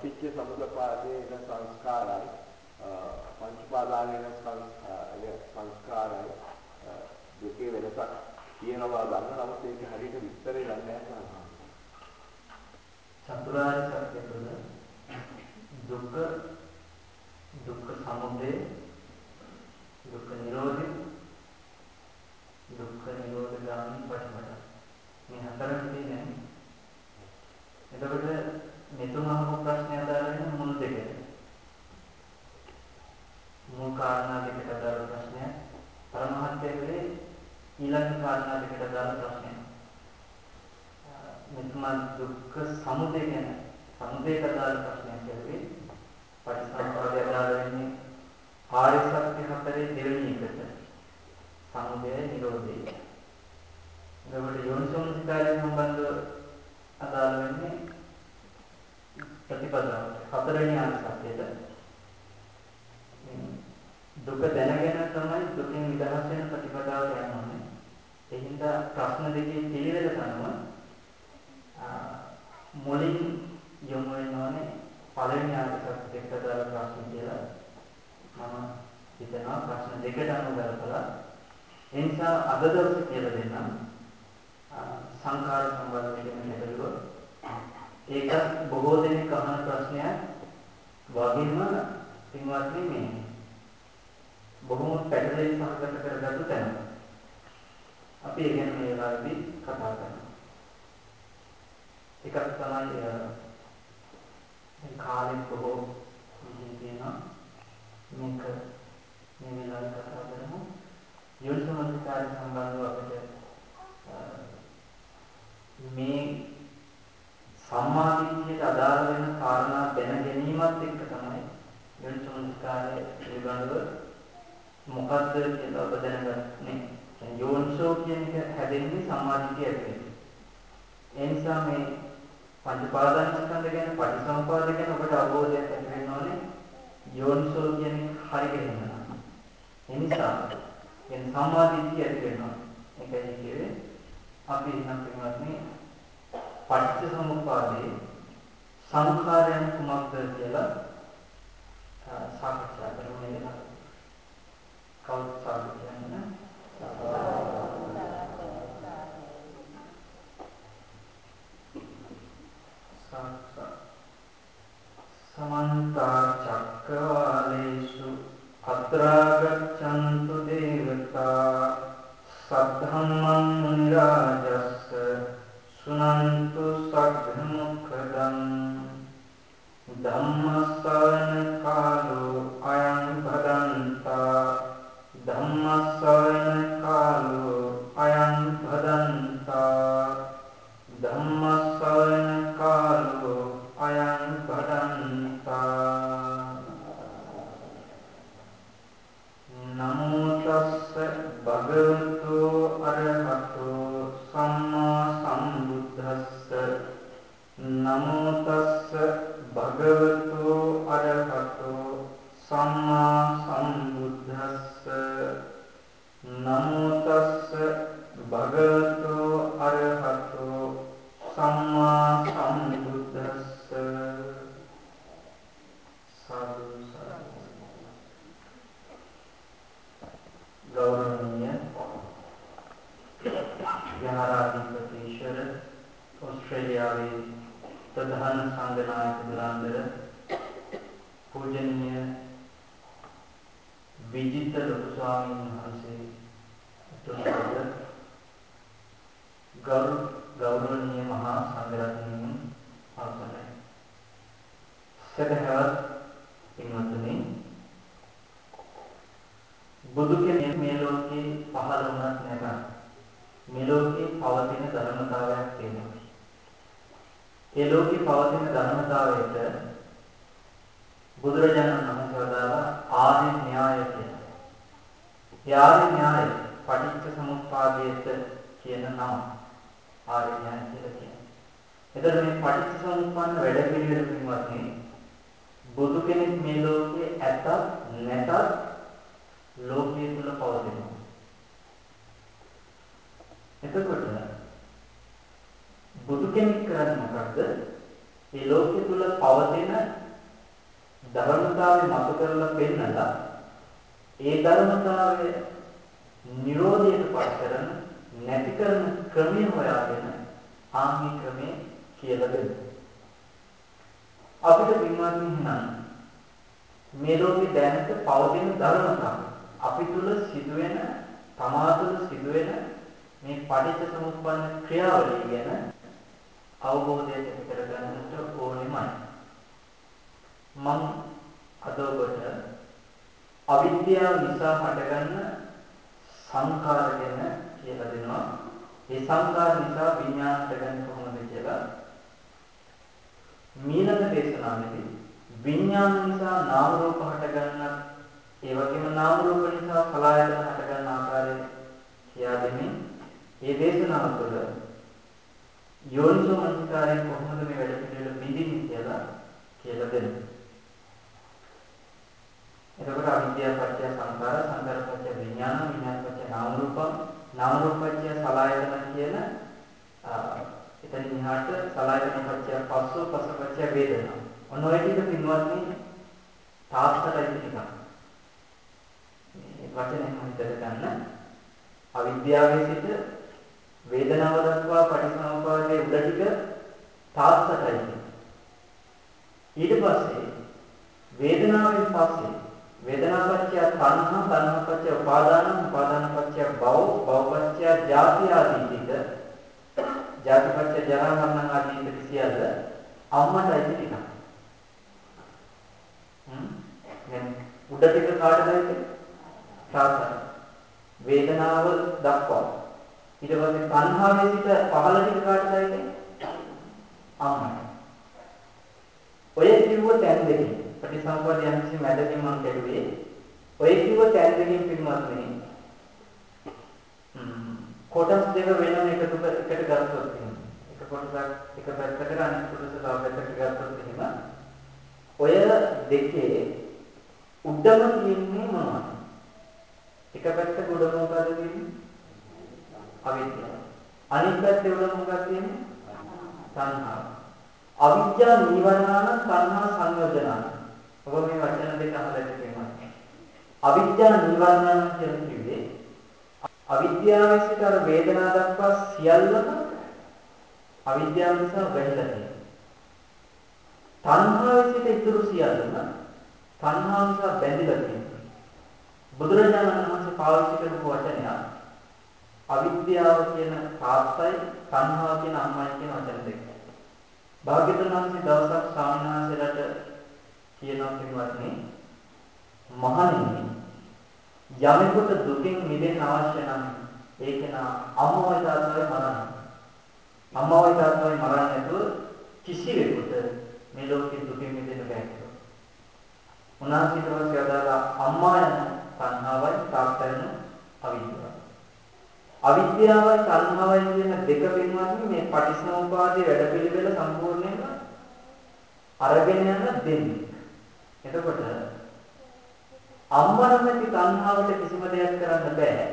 පටිච්ච සමුප්පාදයේ සංස්කාරයි. පංච පාදානයේ සංස්කාරයි. දෙකේ වෙනසක් කියනවා ගන්න. නමුත් ඒක හරියට විස්තරේ දන්නේ නැහැ චතුරාර්ය සත්‍ය තුළ දුක්ඛ දුක්ඛ සමුදය දුක්ඛ නිරෝධය දුක්ඛ නිරෝධ ගාමී පටිපදා මේ හතරක් තියෙන්නේ. එතකොට මෙතුම අහපු ප්‍රශ්නය අදාළ වෙන මුල් දෙකට මුල් කාරණා දෙකට අදාළ ප්‍රශ්නයක්. පරමහත්යගේ ඊළඟ කාරණා දෙකට අදාළ ප්‍රශ්නයක්. මෙතුම දුක්ඛ සමුදය ගැන සමුදයට අදාළ ප්‍රශ්නයක් ඇහුවේ පටිච්චසමුප්පාදය අදාළ වෙන්නේ ආර්ය සත්‍ය හතරේ දෙවෙනි එකට. සමුදය නිරෝධය. එතකොට යෝනිසෝමනසිකාරය සම්බන්ධව අදාළ වෙන්නේ ප්‍රතිපදාවට හතරවෙනි ආර්ය සත්‍යයට දුක දැනගෙන තමයි දුකින් නිදහස් වෙන ප්‍රතිපදාවට යන්න. ඕනේ. ඒ හින්දා ප්‍රශ්න දෙකේ පිළිවෙල තමයි මුලින් යොමු වෙනෝනේ පළවෙනි ආකාරයට දාලා ප්‍රශ්න කියලා මම හිතනවා. ප්‍රශ්න දෙකට අනුව ගලපලා ඒ නිසා අද දවසේ කියලා දෙන්නම්. සංඛාර සම්බන්ධ වෙන ගැටලුව ඒක බොහෝ දෙනෙක් අහන ප්‍රශ්නයක් වගේම පින්වත්නි මේ බොහොම පැටලෙන් සහගත කරගත්තු තැන. අපි ඒ ගැන මේ වෙලාවේදී කතා කරනවා. එකක් තමයි මේ කාලෙත් බොහෝ විදිහ තියෙනවා. මේක මේ වෙලාවේ කතා කරමු. යෝනිසමස්කාරය සම්බන්ධව අපිට මේ සම්මාදිට්ඨියට අදාළ වෙන කාරණා දැන ගැනීමත් එක්ක තමයි යෝනිසමස්කාරය පිළිබඳව මොකද්ද කියලා ඔබ දැනගන්නේ. යෝනිසෝ කියන එක හැදෙන්නේ සම්මාදිට්ඨිය ඇතුලේ. ඒ නිසා මේ පංච පාදානස්කන්ධ ගැන පටිසම්පාද ගැන ඔබට අවබෝධයක් ඇති වෙන්න ඕනේ යෝනිසෝ කියන හරි ගෙන්නන. ඒ නිසා එන් සම්මාදිට්ඨිය ඇති වෙනවා. ඒකයි කියේ අපි නම් පින්වත්නි පටිච්ච සමුප්පාදේ සංඛාරයන් කුමක්ද කියලා සාකච්ඡා කරමු නේද? කවුද සාකච්ඡා කරන්නේ? අපි තුල සිදුවෙන තමා තුළ සිදුවෙන මේ පටිච්ච සමුප්පන්න ක්‍රියාවලිය ගැන අවබෝධයක් ඇති කරගන්නට ඕනෙමයි. මම අද ඔබට අවිද්‍යාව නිසා හටගන්න සංඛාර ගැන කියලා දෙනවා. ඒ සංඛාර නිසා විඥාන හටගන්නේ කොහොමද කියලා මීළඟ දේශනාවේදී විඥාන නිසා නාම රූප හටගන්න ඒ වගේම නාම රූප නිසා සලආයතන හටගන්න ආකාරය කියා දෙමින් මේ දේශනාව තුළ යෝනිසෝ මනසිකාරයෙන් කොහොමද මේ වැඩ පිළිවෙල බිඳින්නේ කියලා කියලා දෙනවා. එතකොට අවිද්‍යාව පත්‍ය සංකාර සංකාර පත්‍ය විඥාන විඥාන පත්‍ය නාම රූප නාම රූප පත්‍ය සලආයතන කියන එතනින් එහාට සලආයතන පත්‍ය පස්සෝ පස්ස පත්‍ය වේදනා. ඔන්න ඔය ටික පින්වත්නි තාත්තටයි ටිකක්. වචනයෙන් හිතට ගන්න අවිද්‍යාවේ සිට වේදනාව දක්වා පටිසමුපාදයේ උඩ ටික තාත්තටයි ඊට පස්සේ වේදනාවෙන් පස්සේ වේදනාපච්චය තණ්හා තණ්හාපච්චය උපාදාන උපාදානපච්චය භව භවපච්චය ජාති ආදී ටික ජාතිපච්චය ජරා මරණ ආදී ටික සියල්ල අම්මටයි ටික හ්ම්? දැන් උඩ ටික කාටදයිද තාත්තට වේදනාව දක්වා. ඊට පස්සේ තණ්හාවේ සිට පහළ ටික කාටදයිද අම්මට ඔය කිව්ව තැන් දෙකෙන් ප්‍රතිසම්පාද යම්කිසි මැදකින් මම කෙරුවේ ඔය කිව්ව තැන් දෙකෙන් පින්වත්නි කොටස් දෙක වෙනම එකතු එකට ගත්තොත් එහෙම. එක කොටසක් එක පැත්තකට අනිත් කොටස තව පැත්තකට ගත්තොත් එහෙම. ඔය දෙකේ උඩම තියෙන්නේ මොනවද? එක පැත්තක උඩ මොකද තියෙන්නේ? අවිද්‍යාව. අනිත් පැත්තේ උඩ මොකක්ද තියෙන්නේ? තණ්හාව. අවිද්‍යා නීවරණාන තණ්හා සංයෝජනාන. ඔබ මේ වචන දෙක අහලා තියෙනවා. අවිද්‍යා නීවරණාන කියලා කිව්වේ අවිද්‍යාවේ සිට අර වේදනා දක්වා සියල්ලම අවිද්‍යාව නිසා වැහිලා තියෙනවා. තණ්හාවේ සිට ඉතුරු සියල්ලම තණ්හාව නිසා බැඳිලා තියෙනවා. බුදුරජාණන් වහන්සේ පාවිච්චි කරපු වචනයක් අවිද්‍යාව කියන තාත්තයි තණ්හාව කියන අම්මයි කියන වචන දෙක. භාග්‍යවතුන් වහන්සේ දවසක් ස්වාමීන් වහන්සේලාට කියනවා පින්වත්නි මහණෙනි යමෙකුට දුකින් මිදෙන්න අවශ්‍ය නම් ඒක නා අම්මවයි තාත්තවයි මරන්න. අම්මවයි තාත්තවයි මරන්න නැතුව කිසිවෙකුට මේ ලෝකෙ දුකින් මිදෙන්න බැහැ කියලා. උන්වහන්සේ ඊට පස්සේ අදාලා අම්මා යන තණ්හාවයි තාත්තයන් අවිද්‍යාවයි. අවිද්‍යාවයි තණ්හාවයි කියන දෙක පින්වත්නි මේ පටිච්චසමුපාදයේ වැඩපිළිවෙල සම්පූර්ණයෙන්ම අරගෙන යන දෙන්නේ. එතකොට අම්මා නැති තණ්හාවට කිසිම දෙයක් කරන්න බෑ.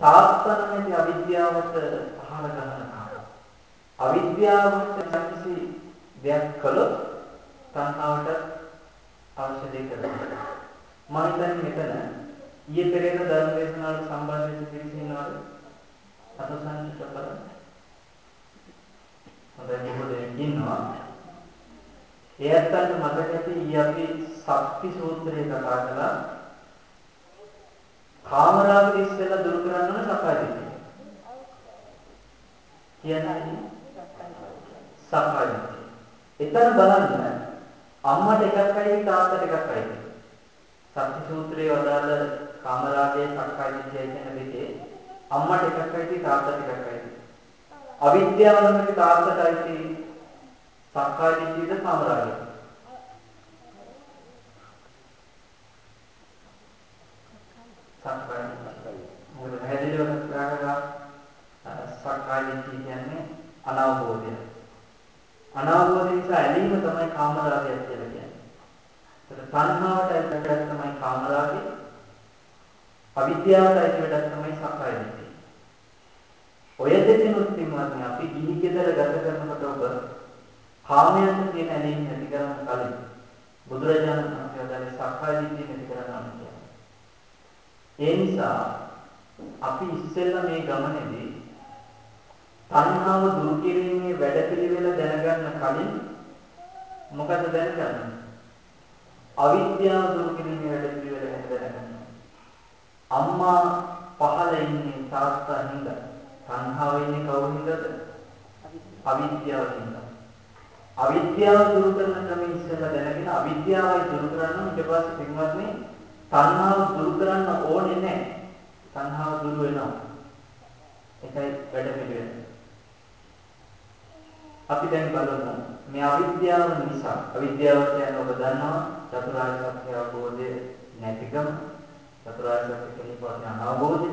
තාත්තා නැති අවිද්‍යාවට පහර ගන්නවා. අවිද්‍යාවට කිසි දෙයක් කළොත් තණ්හාවට අවශ්‍ය දෙයක් කරනවා. මම හිතන්නේ මෙතන ඊයේ පෙරේද ධර්ම දේශනාවට සම්බන්ධ වෙච්ච පිරිස ඉන්නවද? අතසන්ට බලන්න. හොඳයි බොහෝ දෙනෙක් ඉන්නවා. ඒ අත්තන්ට මතක ඇති ඊයේ අපි සක්ති සූත්‍රය කතා කළා. කාමරාග ඉස්සෙල්ලා දුරු කරන්න ඕන සක්කාය දිට්ඨිය. කියන්නේ සක්කාය දිට්ඨිය. එතන බලන්න අම්මට එකක් අයිති තාත්තට එකක් අයිති. සත්‍ය සූත්‍රයේ වදාළ කාමරාගයේ සක්කාය දිට්ඨිය කියන දෙකේ අම්මට එකක් අයිති තාත්තට එකක් අයිති. අවිද්‍යාව නම් තාත්තට අයිති සක්කාය දිට්ඨියද කාමරාගය. සක්කාය දිට්ඨිය. මොකද පැහැදිලිව කතා කරා සක්කාය දිට්ඨිය කියන්නේ අනවබෝධය. අනවබෝධය නිසා ඇලීම තමයි කාමරාගය කියලා කියන්නේ. ඒතර තණ්හාවට අයිති වැඩක් තමයි කාමරාගය. අවිද්‍යාවට අයිති වැඩක් තමයි සක්කාය දිට්ඨිය. ඔය දෙකෙනුත් පින්වත්නි අපි ගිහි ගෙදර ගත කරනකොට ඔබ කාමයන්ට තියෙන ඇලීම නැති කරන්න කලින් බුදුරජාණන් වහන්සේ වදාළේ සක්කාය දිට්ඨිය නැති කරන්න කියලා. ඒ නිසා අපි ඉස්සෙල්ලා මේ ගමනේදී තණ්හාව දුරු කිරීමේ වැඩපිළිවෙල දැනගන්න කලින් මොකද දැනගන්නේ? අවිද්‍යාව දුරු කිරීමේ වැඩපිළිවෙල ගැන දැනගන්න. අම්මා පහළ ඉන්නේ තාත්තා හින්දා. තණ්හාව ඉන්නේ කවුරු හින්දාද? අවිද්‍යාව හින්දා. අවිද්‍යාව දුරු කරන ක්‍රමය ඉස්සෙල්ලා දැනගෙන අවිද්‍යාවයි දුරු කරන්න ඊට පස්සේ පින්වත්නි තණ්හාව දුරු කරන්න ඕනේ නැහැ. තණ්හාව දුරු වෙනවා. ඒකයි වැඩ පිළිවෙල. අපි දැන් බලමු මේ අවිද්‍යාව නිසා අවිද්‍යාව කියන්නේ ඔබ දන්නවා චතුරාර්ය සත්‍ය අවබෝධය නැතිකම චතුරාර්ය සත්‍ය කෙනෙක් වගේ අනවබෝධය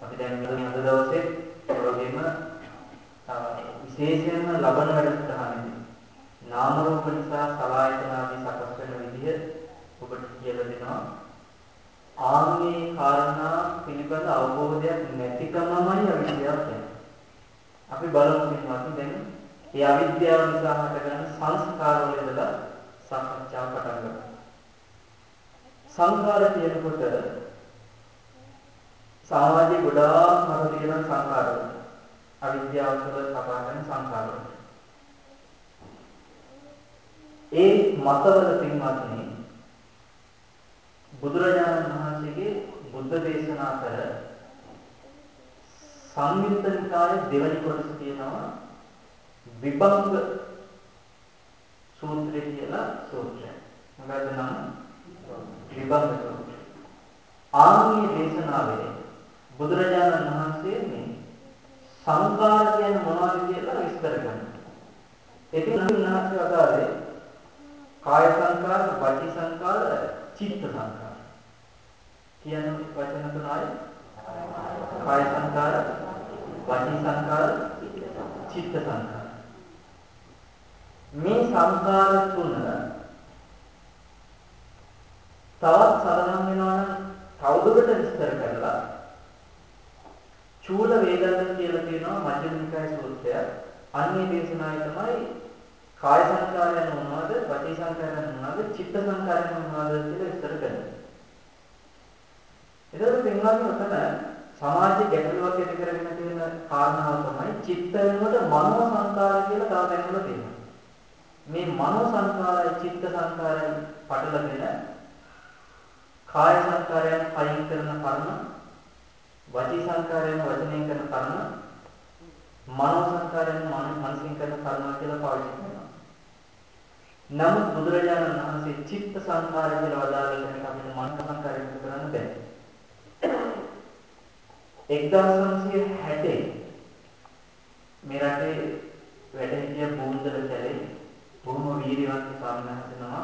අපි දැන් මේ අද දවසේ ඒ වගේම විශේෂයෙන්ම ලබන වැඩසටහනේදී නාම රූප නිසා සලආයතන ආදී සකස් වෙන විදිහ ඔබට කියලා දෙනවා ආන්නේ කාරණා පිළිබඳ අවබෝධයක් නැතිකමමයි අවිද්‍යාව කියන්නේ. අපි බලමු පින්වත්නි දැන් ඒ අවිද්‍යාව නිසා හටගන්න සංස්කාර වල ඉඳලා සාකච්ඡාව පටන් ගමු. සංඛාර කියනකොට සමාජයේ ගොඩාක් මත තියෙන සංඛාර වල අවිද්‍යාව තුළ කතා කරන සංඛාර වල. ඒ මතවල පින්වත්නි බුදුරජාණන් වහන්සේගේ බුද්ධ දේශනා කර සංයුත්ත නිකායේ දෙවැනි කොටස තියෙනවා විභංග සූත්‍රය කියලා සූත්‍රය. මොකද නම් විභංග සූත්‍රය. ආන්ගේ දේශනාවේ බුදුරජාණන් වහන්සේ මේ සංකාර කියන්නේ මොනවද කියලා විස්තර කරනවා. ඒකෙන් උන්වහන්සේ වදාළේ කාය සංකාර, වාචික සංකාර, චිත්ත සංකාර. කියන වචන තුනයි කාය සංකාර, වාචික සංකාර, චිත්ත සංකාර. මේ සංකාර තුන තවත් සරලම් වෙනවා නම් තවදුරට විස්තර කරලා චූල වේදන්න කියලා තියෙනවා මජ්ක්‍ධිම නිකාය සූත්‍රය. අන්නේ දේශනාවේ තමයි කාය සංකාරයන් මොනවද, වාචික සංකාරයන් මොනවද, චිත්ත සංකාරයන් මොනවද කියලා විස්තර කරනවා. එතකොට පින්වත්නි ඔතන සමාජයේ ගැටලුවක් ඇති කරගෙන තියෙන කාරණාව තමයි චිත්ත වෙනුවට මනෝ සංකාර කියලා තව දැනගලා තියෙනවා. මේ මනෝ සංකාරය චිත්ත සංකාරය පටලගෙන කාය සංකාරයන් කයින් කරන කර්ම වචී සංකාරයන් වචනයෙන් කරන කර්ම මනෝ සංකාරයන් මනසින් කරන කර්ම කියලා පාවිච්චි කරනවා. නමුත් බුදුරජාණන් වහන්සේ චිත්ත සංකාරය කියලා වදාළ කෙනෙක් අපිට මනෝ සංකාරය කරන්න බැහැ. 1960 මේ රටේ වැඩ හිටිය බෝන්දර කැලේ බොහොම වීර්යවන්ත ස්වාමීන් වහන්සේ නම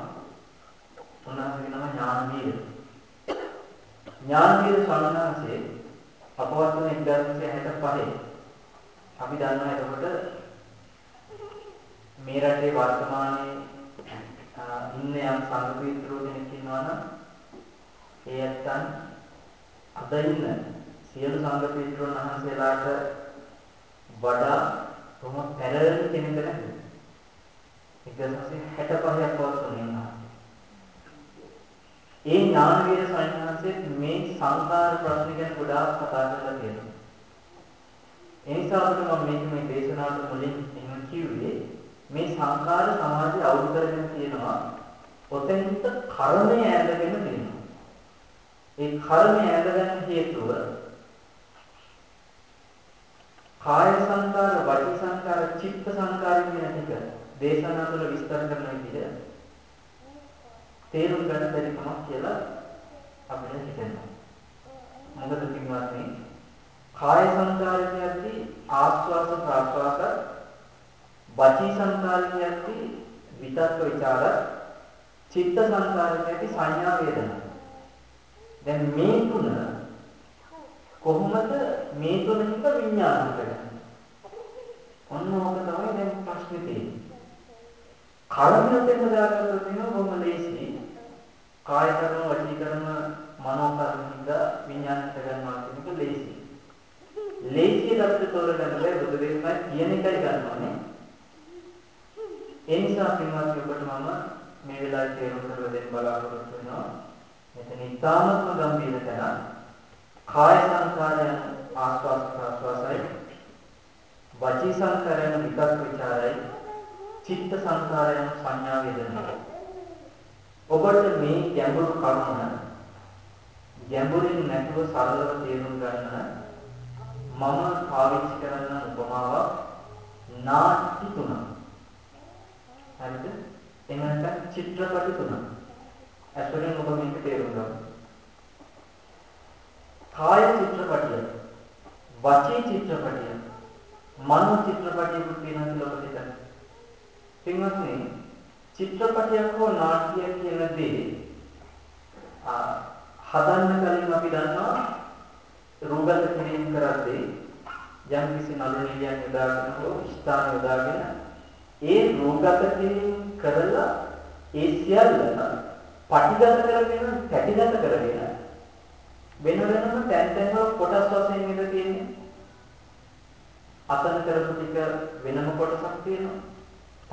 උන්වහන්සේගේ නම ඥානවීර. ඥානවීර ස්වාමීන් වහන්සේ අපවත් වන 1965 අපි දන්නවා එතකොට මේ රටේ වර්තමානයේ ඉන්න යම් සංඝ පිටරෝ කෙනෙක් ඉන්නවා නම් ඒ ඇත්තන් අද ඉන්න සියලු සංඝ පිටරෝන් වහන්සේලාට වඩා කොහොම පැරණි කෙනෙක් නැද්ද? 1965 අපවත් වුණා. ඒ ඥානවීර සංඥාන්සේ මේ සංකාර ප්‍රශ්න ගැන ගොඩාක් කතා කරලා තියෙනවා. ඒ නිසා අපිට මම මේක මේ දේශනාවට මුලින් එහෙම කිව්වේ මේ සංකාර සමාජයේ අවුල් කරගෙන තියෙනවා. ඔතෙන්ට කර්මය ඇඳගෙන තියෙනවා. ඒ කර්මය ඇඳගන්න හේතුව කාය සංකාර, වචී සංකාර, චිත්ත සංකාර කියන ටික දේශනා තුළ විස්තර කරන විදිහ තේරුම් ගන්න බැරි කමක් කියලා අපිට හිතෙනවා. මොකද පින්වත්නි කාය සංකාරයේදී ආස්වාස ප්‍රාස්වාස වචී සංකාරයේදී විතක්ක ਵਿਚාර චිත්ත සංකාරයේදී සංඥා වේදනා දැන් මේ තුන කොහොමද මේ තුනින්ද විඥාන කරන්නේ ඔන්න ඕක තමයි දැන් ප්‍රශ්නේ තියෙන්නේ කර්මයෙන් දාගත්තොත් වෙනවා බොහොම ලේසි. කාය කර්ම, වචී කර්ම, මනෝ කර්ම හින්දා විඥානයට ගන්නවා කියන එක ලේසි. ලේසියට අපිට තෝරගන්න බෑ බුදු දෙවියන් කියන එකයි ගන්නවානේ. ඒ නිසා පින්වත්නි ඔබට මම මේ වෙලාවේ තේරුම් කරලා දෙන්න බලාපොරොත්තු වෙනවා. මෙතන ඉතාමත්ම ගම්භීර තැන කාය සංකාරයන් ආස්වාස් ප්‍රාස්වාසයි වචී සංකාරයන් විතක් ਵਿਚාරයි චිත්ත සංකාරයන් සංඥා වේදනා ඔබට මේ ගැඹුරු කරුණ ගැඹුරින් නැතුව සරලව තේරුම් ගන්න මම පාවිච්චි කරන උපමාවක් නාට්‍ය තුනක්. හරිද? එහෙනම් චිත්‍රපට තුනක්. ඇස්වලින් ඔබ මේක තේරුම් ගන්න. කාය චිත්‍රපටිය, වචී චිත්‍රපටිය, මනෝ චිත්‍රපටියකුත් තියෙනවා කියලා ඔබ හිතන්න. පින්වත්නි, චිත්‍රපටයක් හෝ නාට්‍යයක් කියන දේ හදන්න කලින් අපි දන්නවා රූගත කිරීම කරද්දී යම් කිසි නළු නිලියක් යොදාගෙන හෝ ස්ථාන යොදාගෙන ඒ රූගත කිරීම කරලා ඒ සියල්ල පටිගත කරගෙන පැටිගත කරගෙන වෙන වෙනම තැන් තැන් වල කොටස් වශයෙන් නේද තියෙන්නේ. අතන කරපු ටික වෙනම කොටසක් තියෙනවා.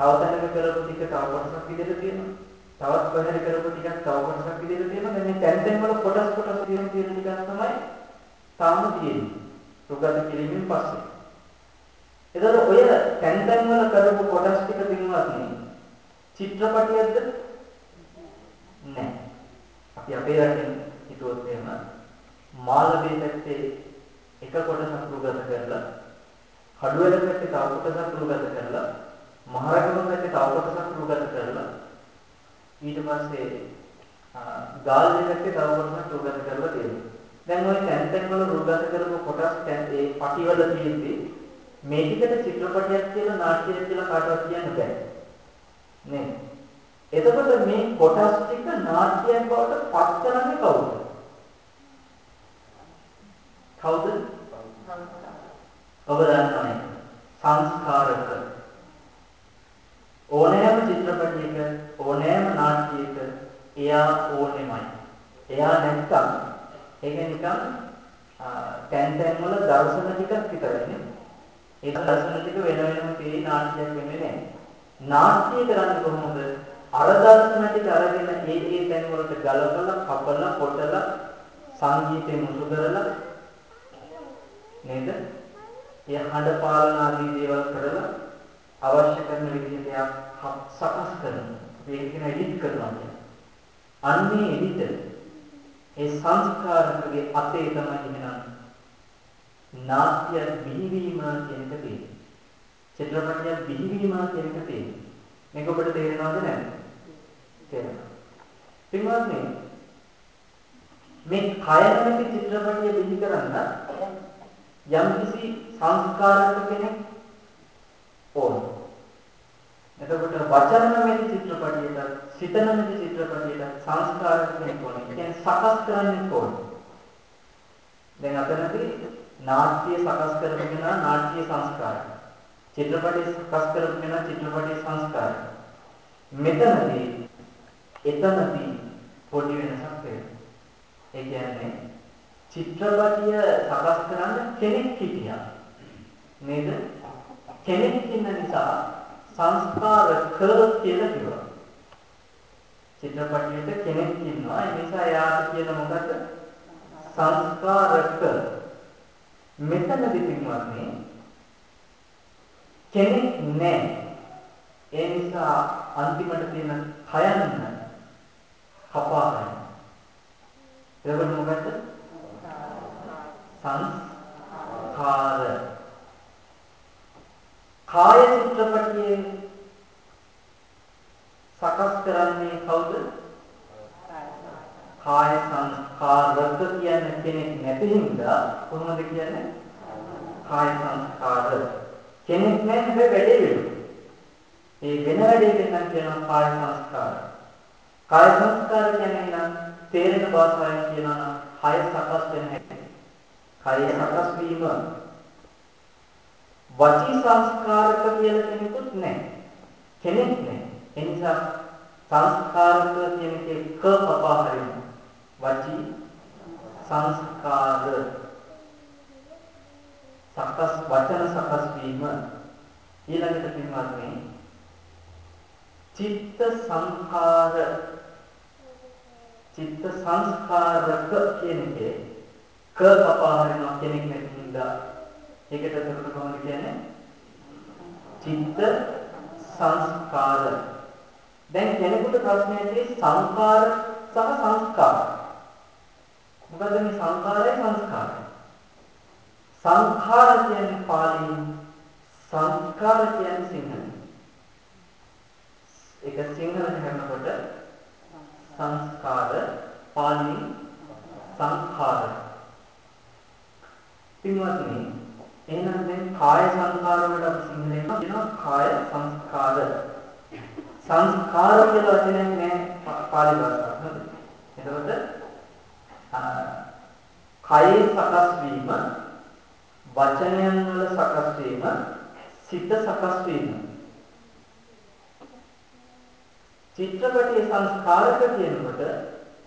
තව තැනක කරපු ටික තව කොටසක් විදිහට තියෙනවා. තවත් කොහරි කරපු ටිකක් තව කොටසක් විදිහට තියෙනවා. දැන් මේ තැන් තැන් වල කොටස් කොටස් තියෙන තියෙන ටිකක් තමයි තාම තියෙන්නේ. සුගත කිරීමෙන් පස්සේ. එතකොට ඔය තැන් තැන් වල කරපු කොටස් ටික පින්වත්නි චිත්‍රපටියක්ද? නැහැ අපි අපේ රටින් හිතුවොත් එහෙම මාළඹේ පැත්තේ එක කොටසක් රුගත කරලා කඩුවැල පැත්තේ තව කොටසක් රුගත කරලා මහරගම පැත්තේ තව කොටසක් රුගත කරලා ඊට පස්සේ ගාල්ලේ පැත්තේ තව කොටසක් රුගත කරලා තියෙනවා. දැන් ওই තැන් තැන් වල රුගත කරපු කොටස් ඒ පටිවල තියෙද්දි මේ ටිකට චිත්‍රපටයක් කියලා නාට්‍යයක් කියලා කාටවත් කියන්න බෑ. නේ. එතකොට මේ කොටස් ටික නාට්‍යයක් බවට පත් කරන්නේ කවුද? කවුද? ඔබ දන්නවනේ. සංස්කාරක. ඕනෑම චිත්‍රපටයක ඕනෑම නාට්‍යයක එයා ඕනෙමයි. එයා නැත්තම් ඒක නිකන් තැන් තැන් වල දර්ශන ටිකක් විතරයිනේ. ඒ දර්ශන ටික වෙන වෙනම තේ නාට්‍යයක් වෙන්නේ නැහැ. නාට්‍ය කරන්නේ කොහොමද? අර දර්ශන ටික අරගෙන ඒ ඒ තැන් වලට ගලපලා කපලා කොටලා සංගීතය මුසු කරලා නේද? ඒ හඬ පාලන ආදී දේවල් කරලා අවශ්‍ය කරන විදිහට එයා සකස් කරනවා. ඒක කියන එඩිට් කරනවා කියන්නේ. අන්නේ එඩිට ඒ සංස්කාරකගේ අතේ තමයි එහෙනම් නාට්‍ය බිහිවීම කියන එක තියෙන්නේ. චිත්‍රපටයක් බිහිවීම කියන එක තියෙන්නේ. මේක ඔබට තේරෙනවද නැද්ද? තේරෙනවා. පින්වත්නි මේ කය නැමැති චිත්‍රපටිය බිහි කරන්න යම්කිසි සංස්කාරක කෙනෙක් ඕන. එතකොට වචන නැමැති චිත්‍රපටියට, සිත නැමැති චිත්‍රපටියට සංස්කාරක කෙනෙක් ඕන. ඒ කියන්නේ සකස් කරන්න ඕන. දැන් අතනදී නාට්‍ය සකස් කරගෙන නාට්‍ය සංස්කාරය. චිත්‍රපටි සකස් කරගෙන චිත්‍රපටි සංස්කාරය. මෙතනදී එතනදී පොඩි වෙනසක් වෙනවා. ඒ කියන්නේ චිත්‍රපටිය සකස් කරන්න කෙනෙක් හිටියා. නේද? කෙනෙක් ඉන්න නිසා සංස්කාරක කියලා කිව්වා. චිත්‍රපටියට කෙනෙක් ඉන්නවා. ඒ නිසා එයාට කියන මොකද? සංස්කාරක. මෙතනදී පින්වත්නි කෙනෙක් නැහැ. ඒ නිසා අන්තිමට තියෙන කයන්න කපා ගන්න. එතකොට මොකද? සංස්කාර. කාය චිත්‍රපටියේ සකස් කරන්නේ කවුද? කාය සංස්කාරක කියන කෙනෙක් නැති හින්දා කොහොමද කියන්නේ? කාය සංස්කාර. කෙනෙක් නැහැ හැබැයි වැඩේ වෙනවා. ඒ වෙන වැඩේ වෙනනම් කියනවා කාය සංස්කාර. කාය සංස්කාර කියන්නේ නම් තේරෙන භාෂාවෙන් කියනවා නම් කය සකස් වෙන හැටි. කය සකස් වීම වචී සංස්කාරක කියලා කෙනෙකුත් නැහැ. කෙනෙක් නැහැ. ඒ නිසා සංස්කාරක කියන එකේ ක පපා හරිනවා. වචී සංස්කාර සකස් වචන සකස් වීම ඊළඟට පින්වත්නි චිත්ත සංඛාර චිත්ත සංස්කාරක කියන එකේ ක කපාරිනවා කෙනෙක් නැති හින්දා ඒකට එතකොට කොහොමද කියන්නේ? චිත්ත සංස්කාර. දැන් කෙනෙකුට ප්‍රශ්නයක් තියෙන්නේ සංකාර සහ සංස්කාර. මොකද මේ සංකාරය සංස්කාරය සංඛාර කියන්නේ පාලියෙන් සංස්කාර කියන්නේ සිංහලෙන්. ඒක සිංහලට හැරෙනකොට සංස්කාර පාලියෙන් සංඛාර. පින්වත්නි එහෙනම් දැන් කාය සංස්කාර වලට අපි සිංහලෙන් කියනවා කාය සංස්කාර සංස්කාර කියලා වචනයක් නෑ පාලි භාෂාවට නේද එතකොට කයේ සකස් වීම වචනයන් වල සකස් වීම සිත සකස් වීම. චිත්‍රපටයේ සංස්කාරක කියනකොට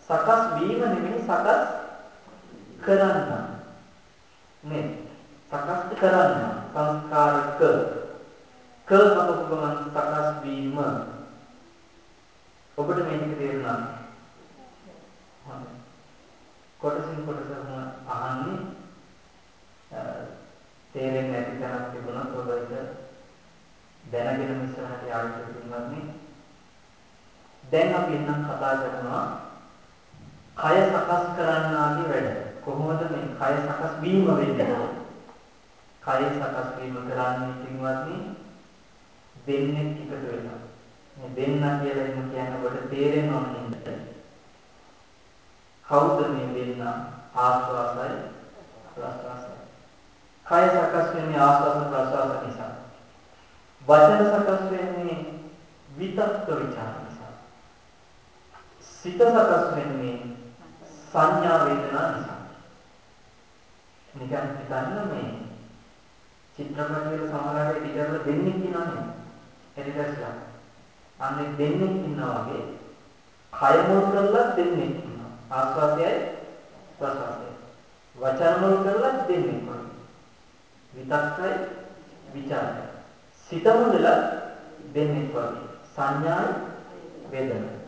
සකස් වීම නෙමෙයි සකස් කරන්න. නේ? සකස් කරන්න සංස්කාරක ක කපපු ගමන් සකස් වීම ඔබට මේක තේරුණා හොඳයි කොටසින් කොටසම අහන්නේ තේරෙන්නේ නැති තැනක් තිබුණොත් ඔබ ඒක දැනගෙන ඉස්සරහට යාළුවෝ පින්වත්නි දැන් අපි නම් කතා කරනවා කය සකස් කරන්නාගේ වැඩ. කොහොමද මේ කය සකස් වීම වෙන්නේ? කය සකස් වීම කරන්නේ පින්වත්නි දෙන්නේ එකතු වෙලා. මේ දෙන්න කියලා එන්න කියන්නේ ඔබට තේරෙන්න ඕනේ. කවුද මේ දෙන්න? ආස්වාසයි ප්‍රස්වාසයි. කය සකස් වෙන්නේ ආස්වාස ප්‍රස්වාස නිසා. වචන සකස් වෙන්නේ විතක්ක ਵਿਚාර සිත සකස් වෙන්නේ සංඥා වේදනා නිසා. නිකන් හිතන්න මේ චිත්‍රපටයේ සමහරවිට ටිකර්ල දෙන්නේ කියනවානේ. එරිදස්ලා. අන්නේ දෙන්නේ ඉන්නා වගේ කය මුල් කරලා දෙන්නේ ඉන්නවා. ආස්වාදයයි ප්‍රසවාසයයි. වචන මුල් කරලා දෙන්නේ වගේ. විතක්කයි විචාරය. සිත මුලලා දෙන්නේ වගේ. සංඥායි වේදනායි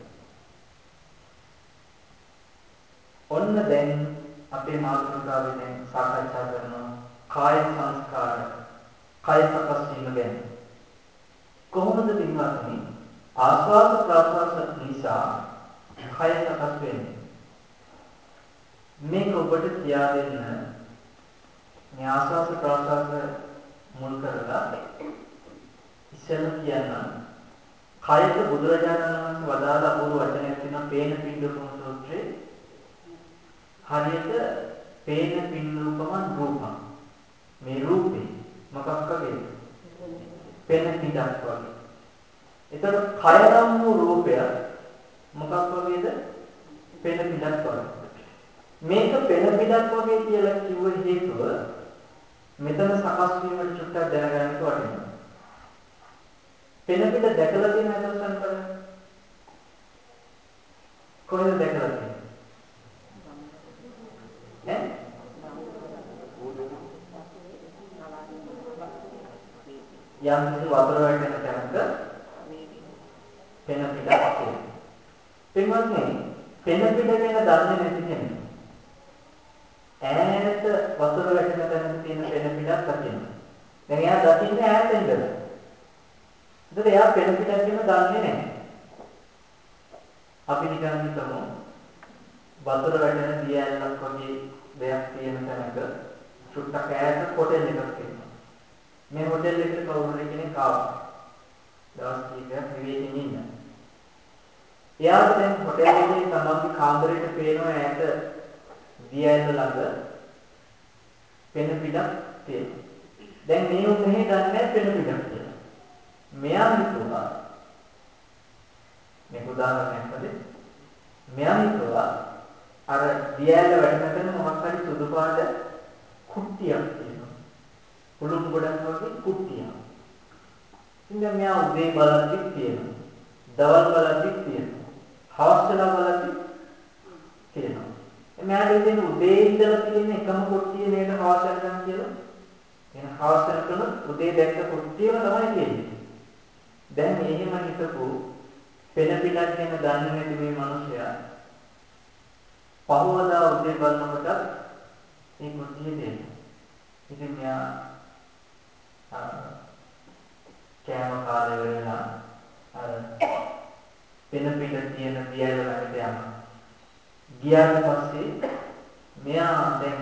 ඔන්න දැන් අපේ මාතෘකාවේ දැන් සාකච්ඡා කරනවා කාය සංස්කාර කාය සකස් වීම ගැන. කොහොමද පින්වත්නි ආස්වාද ප්‍රාසවාස නිසා කාය සකස් වෙන්නේ? මේක ඔබට කියා දෙන්න මේ ආස්වාද ප්‍රාසවාස මුල් කරලා ඉස්සෙල්ලා කියන්නම් කායක බුදුරජාණන් වහන්සේ වදාළ අපූර්ව වචනයක් තියෙනවා පේන පින්දුපම සූත්‍රයේ හරියට පේන පින්නූපමන් රූපං. මේ රූපේ මොකක් වගේද? පෙන පිටක් වගේ. එතකොට කය නම් වූ රූපය මොකක් වගේද? පෙන පිටක් වගේ. මේක පෙන පිටක් වගේ කියලා කිව්ව හේතුව මෙතන සකස් වීමට චුට්ටක් දැනගන්න වටිනවා. පෙන පිට දැකලා තියෙන අදස්සන් බලන්න. කොහෙද දැකලා තියෙන්නේ? ඈ යම් කිසි වතුර වැටෙන තැනක පෙන පිටක් තියෙනවා. පින්වත්නි, පෙන පිට ගැන දන්නේ නැති කෙනෙක් ඈත වතුර වැටෙන තැනක තියෙන පෙන පිටක් දකිනවා. දැන් එයා දකින්නේ ඈත ඉඳලා. ඒකට එයා පෙන පිටක් ගැන දන්නේ නැහැ. අපි නිකන් හිතමු වතුර වැටෙන දිය ඇල්ලක් වගේ දෙයක් තියෙන තැනක චුට්ටක් ඈත හොටෙල් එකක් තියෙනවා. මේ හොටෙල් එකට කවුරු හරි කෙනෙක් ආවා. දවස් කීපයක් විවේකයෙන් ඉන්න. එයාට දැන් හොටෙල් එකේ තමන්ගේ කාමරේට පේනවා ඈත දිය ඇල්ල ළඟ පෙන පිටක් තියෙනවා. දැන් මේ උන් මෙහෙ දන්නේ පෙන පිටක් කියලා. මෙයා හිතුවා මේක උදාහරණයක් වගේ මෙයා හිතුවා අර දියැල වැටෙන තැන මොකක් හරි සුදු පාට කුට්ටියක් තියෙනවා. පුළුම් ගොඩක් වගේ කුට්ටියක්. ඉතින් මෙයා උදේ බලද්දි තියෙනවා. දවල් බලද්දි තියෙනවා. හවස් වෙලා බලද්දි තියෙනවා. එයාට ඉතින් උදේ ඉඳලා තියෙන එකම කුට්ටිය නේද හවස් වෙනකන් කියලා. එහෙනම් හවස් වෙනකන් උදේ දැක්ක කුට්ටියම තමයි තියෙන්නේ. දැන් එහෙම හිතපු පෙන පිටක් ගැන දන්නේ නැති මේ මිනිසයා පහවදා උදේ බලනකොට මේ කුට්ටිය දෙනවා. ඉතින් මෙයා කෑම කාලේ වෙලා අර පෙන පිට තියෙන දියල ළඟට යනවා. ගියාට පස්සේ මෙයා දැන්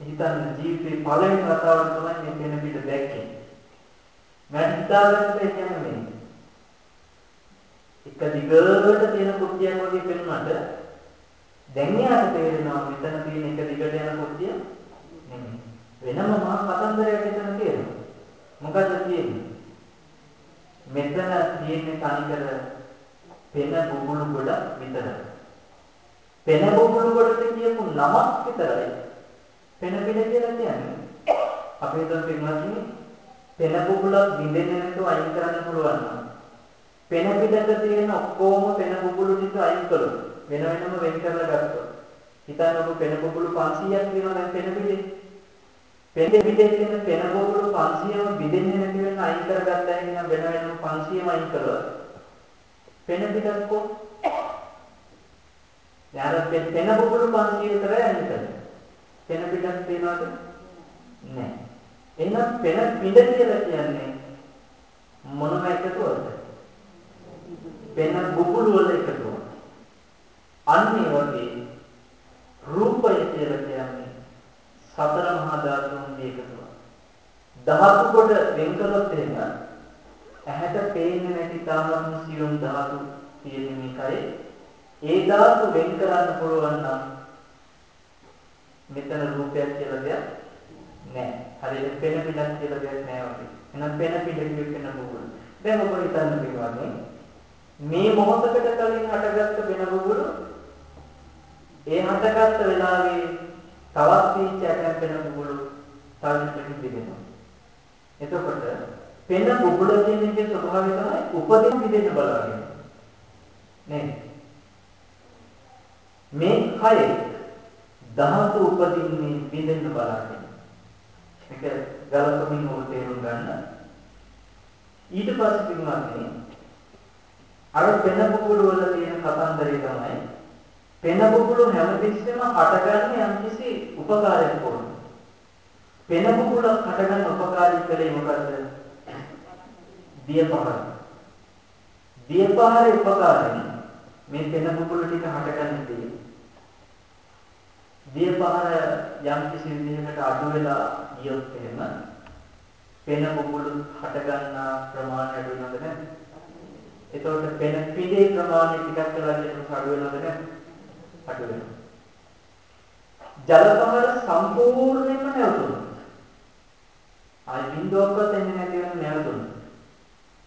හිතන්නේ ජීවිතේ පළවෙනි වතාවට තමයි මේ පෙන පිට දැක්කේ. මම හිතාගත්ත කියන්නේ මේ. එක දිගට තියෙන කුට්ටියක් වගේ පෙනුනට දැන් යාට තේරෙනවා මෙතන තියෙන එක දිගට යන කුට්ටිය නෙමෙයි. වෙනම මහා කතන්දරයක් එතන තියෙනවා. මොකද තියෙන්නේ? මෙතන තියෙන්නේ තනිකර පෙන බුබුලු ගොඩක් විතරයි. පෙන බුබුලු ගොඩට කියපු නමක් විතරයි. පෙන පිට කියලා කියන්නේ. අපි හිතමු පින්වත්නි පෙන බුබුලක් බින්දෙන්නේ නැතුව අයින් කරන්න පුළුවන් නම් පෙන පිටක තියෙන ඔක්කොම පෙන බුබුලු ටික අයින් කළොත් වෙන වෙනම වෙන් කරලා ගත්තොත් හිතන්න ඔබ පෙන බුබුලු 500ක් තියෙනවා දැන් පෙන පිටේ පෙන පිටේ තියෙන පෙන බුබුලු 500ම බින්දෙන්නේ නැති වෙන අයින් කරගත්තා නම් වෙන වෙනම 500ම අයින් කළොත් පෙන පිටක් කො යාර පෙන බුබුලු 500 විතරයි අයින් කරන්නේ පෙන පිටක් තියනවද? නැහැ එහෙනම් පෙන පිට කියලා කියන්නේ මොනම එකතුවද? පෙන බුබුලු වල එකතුව. අන්න ඒ වගේ රූපය කියලා කියන්නේ සතර මහා ධාතුන්ගේ එකතුව. ධාතු කොට වෙන් කළොත් එහෙම ඇහැට පේන්නේ නැති තාමත් සියුම් ධාතු තියෙන මේකයි. ඒ ධාතු වෙන් කරන්න පුළුවන් නම් මෙතන රූපයක් කියලා දෙයක් නැහැ. හරියට පෙන පිටක් කියලා දෙයක් නැහැ වගේ. එහෙනම් පෙන පිට කිව්වෙ පෙන බුබුලු. දැන් ඔබ හිතන්න පිටවන්නේ මේ මොහොතකට කලින් හටගත්ත පෙන බුබුලු ඒ හටගත්ත වෙලාවේ තවත් පීචයක් පෙන බුබුලු තවදුරටත් බෙදෙනවා. එතකොට පෙන බුබුල කියන එකේ ස්වභාවය තමයි උපදින බෙදෙන්න බලාගෙන. නේද? මේ කය ධාතු උපදින්නේ බෙදෙන්න බලාගෙන. ඒක ගලපමින් ඔබ තේරුම් ගන්න. ඊට පස්සේ පින්වත්නි අර පෙන බුබුලු වල තියෙන කතන්දරය තමයි පෙන බුබුලු හැමතිස්සෙම හටගන්නේ යම්කිසි උපකාරයක් වුණා. පෙන බුබුල හටගන්න උපකාරී කලේ මොකද්ද? දියපහර. දියපහරේ උපකාරයෙන් මේ පෙන බුබුලු ටික හටගන්න තියෙන්නේ. දියපහර යම්කිසි විදිහකට අඩු වෙලා ගියොත් එහෙම පෙන බුබුලු හටගන්නා ප්‍රමාණය අඩු වෙනවද නැද්ද? එතකොට පෙන පිටේ ප්‍රමාණය ටිකක් වෙලා ගියොත් අඩු වෙනවද නැද්ද? අඩු වෙනවා. ජල පහර සම්පූර්ණයෙන්ම නැවතුණා. ආයි බින්දුවක්වත් එන්නේ නැති වෙන නැවතුණා.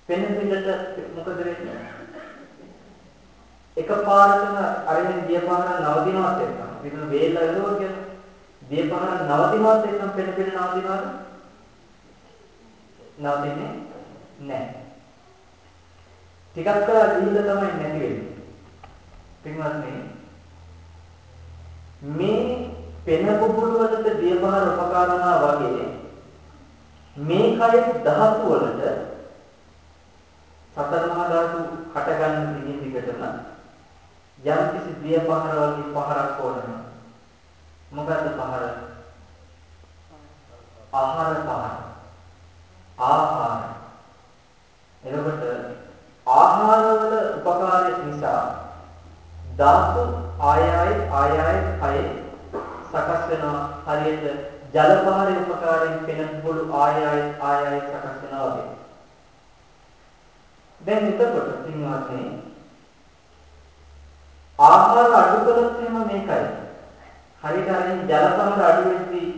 පෙන පිටට මොකද වෙන්නේ? එකපාරටම අරගෙන දිය පහර නවතිනවත් එක්ක. පිටු වේල එළවුවා කියන්නේ දිය පහර නවතිනවත් එක්කම පෙන පිට නවතිනවද? නවතින්නේ නැහැ. ටිකක් කරලා ගිහිල්ලා තමයි නැති වෙන්නේ. පින්වත්නි මේ පෙන බුබුලු වලට දියපහර උපකාර වුණා වගේ මේ කයේ ධාතු වලට සතර මහා ධාතු හට ගන්න දිගින් දිගටම යම් කිසි දියපහර වගේ පහරක් ඕනම. මොකද්ද පහර? ආහාර පහර. ආහාර. එතකොට ආහාර වල උපකාරය නිසා ධාතු ආය ආය ආය ආය කය සකස් වෙනවා හරියට ජල පහරේ උපකාරයෙන් පෙන පොළු ආය ආය ආය ආය සකස් වෙනවා වගේ. දැන් එතකොට පින්වත්නි ආහාර අඩු කළොත් එහෙම මේකයි. හරියට අරින් ජල පහර අඩු වෙද්දී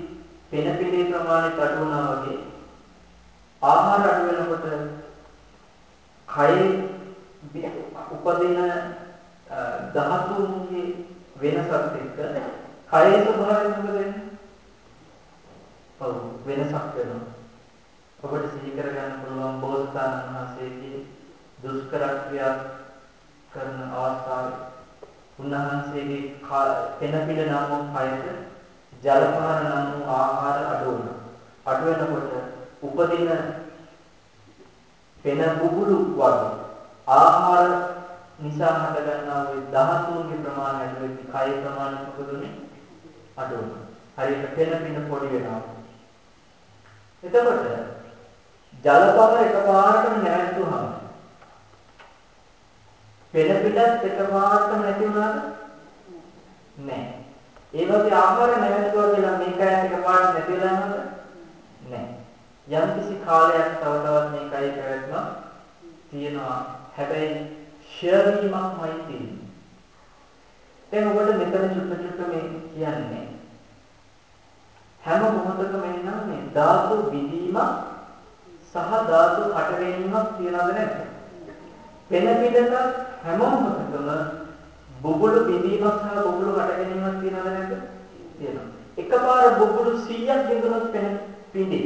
පෙන පිළේ ප්‍රමාණය අඩු වුණා වගේ ආහාර අඩු වෙනකොට කයේ උපදින ධාතුන්ගේ වෙනසත් එක්ක කයේ ස්වභාවය මොකද වෙන්නේ? ඔව් වෙනසක් වෙනවා. ඔබට සිහි කරගන්න පුළුවන් බෝසතාණන් වහන්සේගේ දුෂ්කර ක්‍රියා කරන අවස්ථාවේ උන්වහන්සේගේ පෙන පිළ නම් වූ කයට ජලපාන නම් වූ ආහාර අඩු වුණා. අඩු වෙනකොට උපදින පෙන බුබුලු වගේ ආහාර නිසා හටගන්නා ওই ධාතුන්ගේ ප්‍රමාණය ඇතුළේ කය ප්‍රමාණය මොකද උනේ? අඩු වෙනවා. හරියට පෙන පින පොඩි වෙනවා. එතකොට ජල පවර එකපාරටම නැවතුනහම පෙන පිටත් එකපාරටම නැති වුණාද? නැහැ. ඒ වගේ ආහාර නැවතුවා කියලා මේක ඇත්ත එකපාරට නැති වෙලා යනවද? නැහැ. යම් කිසි කාලයක් තව තවත් මේකයි පැවැත්ම තියෙනවා. හැබැයි ෂෙයා වීමක්මයි තියෙන්නේ. දැන් ඔබට මෙතන චුට්ට චුට්ට මේ කියන්නේ හැම මොහොතකම එනවා මේ ධාතු විදීමක් සහ ධාතු හට ගැනීමක් තියනවද නැද්ද? වෙන පිටක හැම මොහොතකම බුබුලු බිඳීමක් සහ බුබුලු හට ගැනීමක් තියනවද නැද්ද? තියෙනවා. එකපාර බුබුලු 100ක් බිඳුනොත් වෙන පිඳි.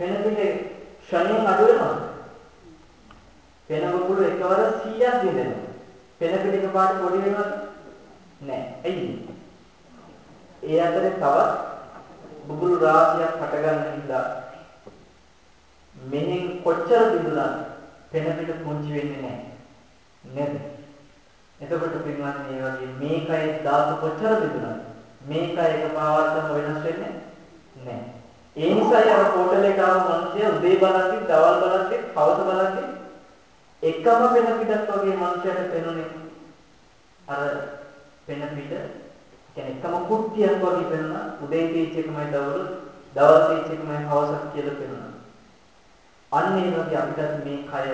වෙන පිටේ ක්ෂණයෙන් අඩු වෙනවා. වෙන බුබුලු එකවර 100ක් බිඳෙනවා. වෙන පිට එකපාරට පොඩි වෙනවද? නැහැ. ඇයි? ඒ අතරේ තවත් බුබුලු රාශියක් හටගන්න හින්දා මෙහෙන් කොච්චර බිඳුනත් පෙන පිට පුංචි වෙන්නේ නැහැ. නේද? එතකොට පින්වත්නි මේ වගේ මේකයි ධාතු කොච්චර බිඳුනත් මේකයි එකපාරටම වෙනස් වෙන්නේ නැහැ. ඒ නිසායි අර පොටලේ ගාව මිනිස්සු උදේ බලද්දි, දවල් බලද්දි, හවස බලද්දි එකම පෙන පිටක් වගේ මිනිස්සුන්ට පෙනුනේ. අර පෙන පිට කියන්නේ එකම කුට්ටියක් වගේ පෙනුණා උදේ තීච් එකමයි දවල් දවල් තීච් එකමයි හවසක් කියලා පෙනුණා අන්න ඒ වගේ අපිට මේ කය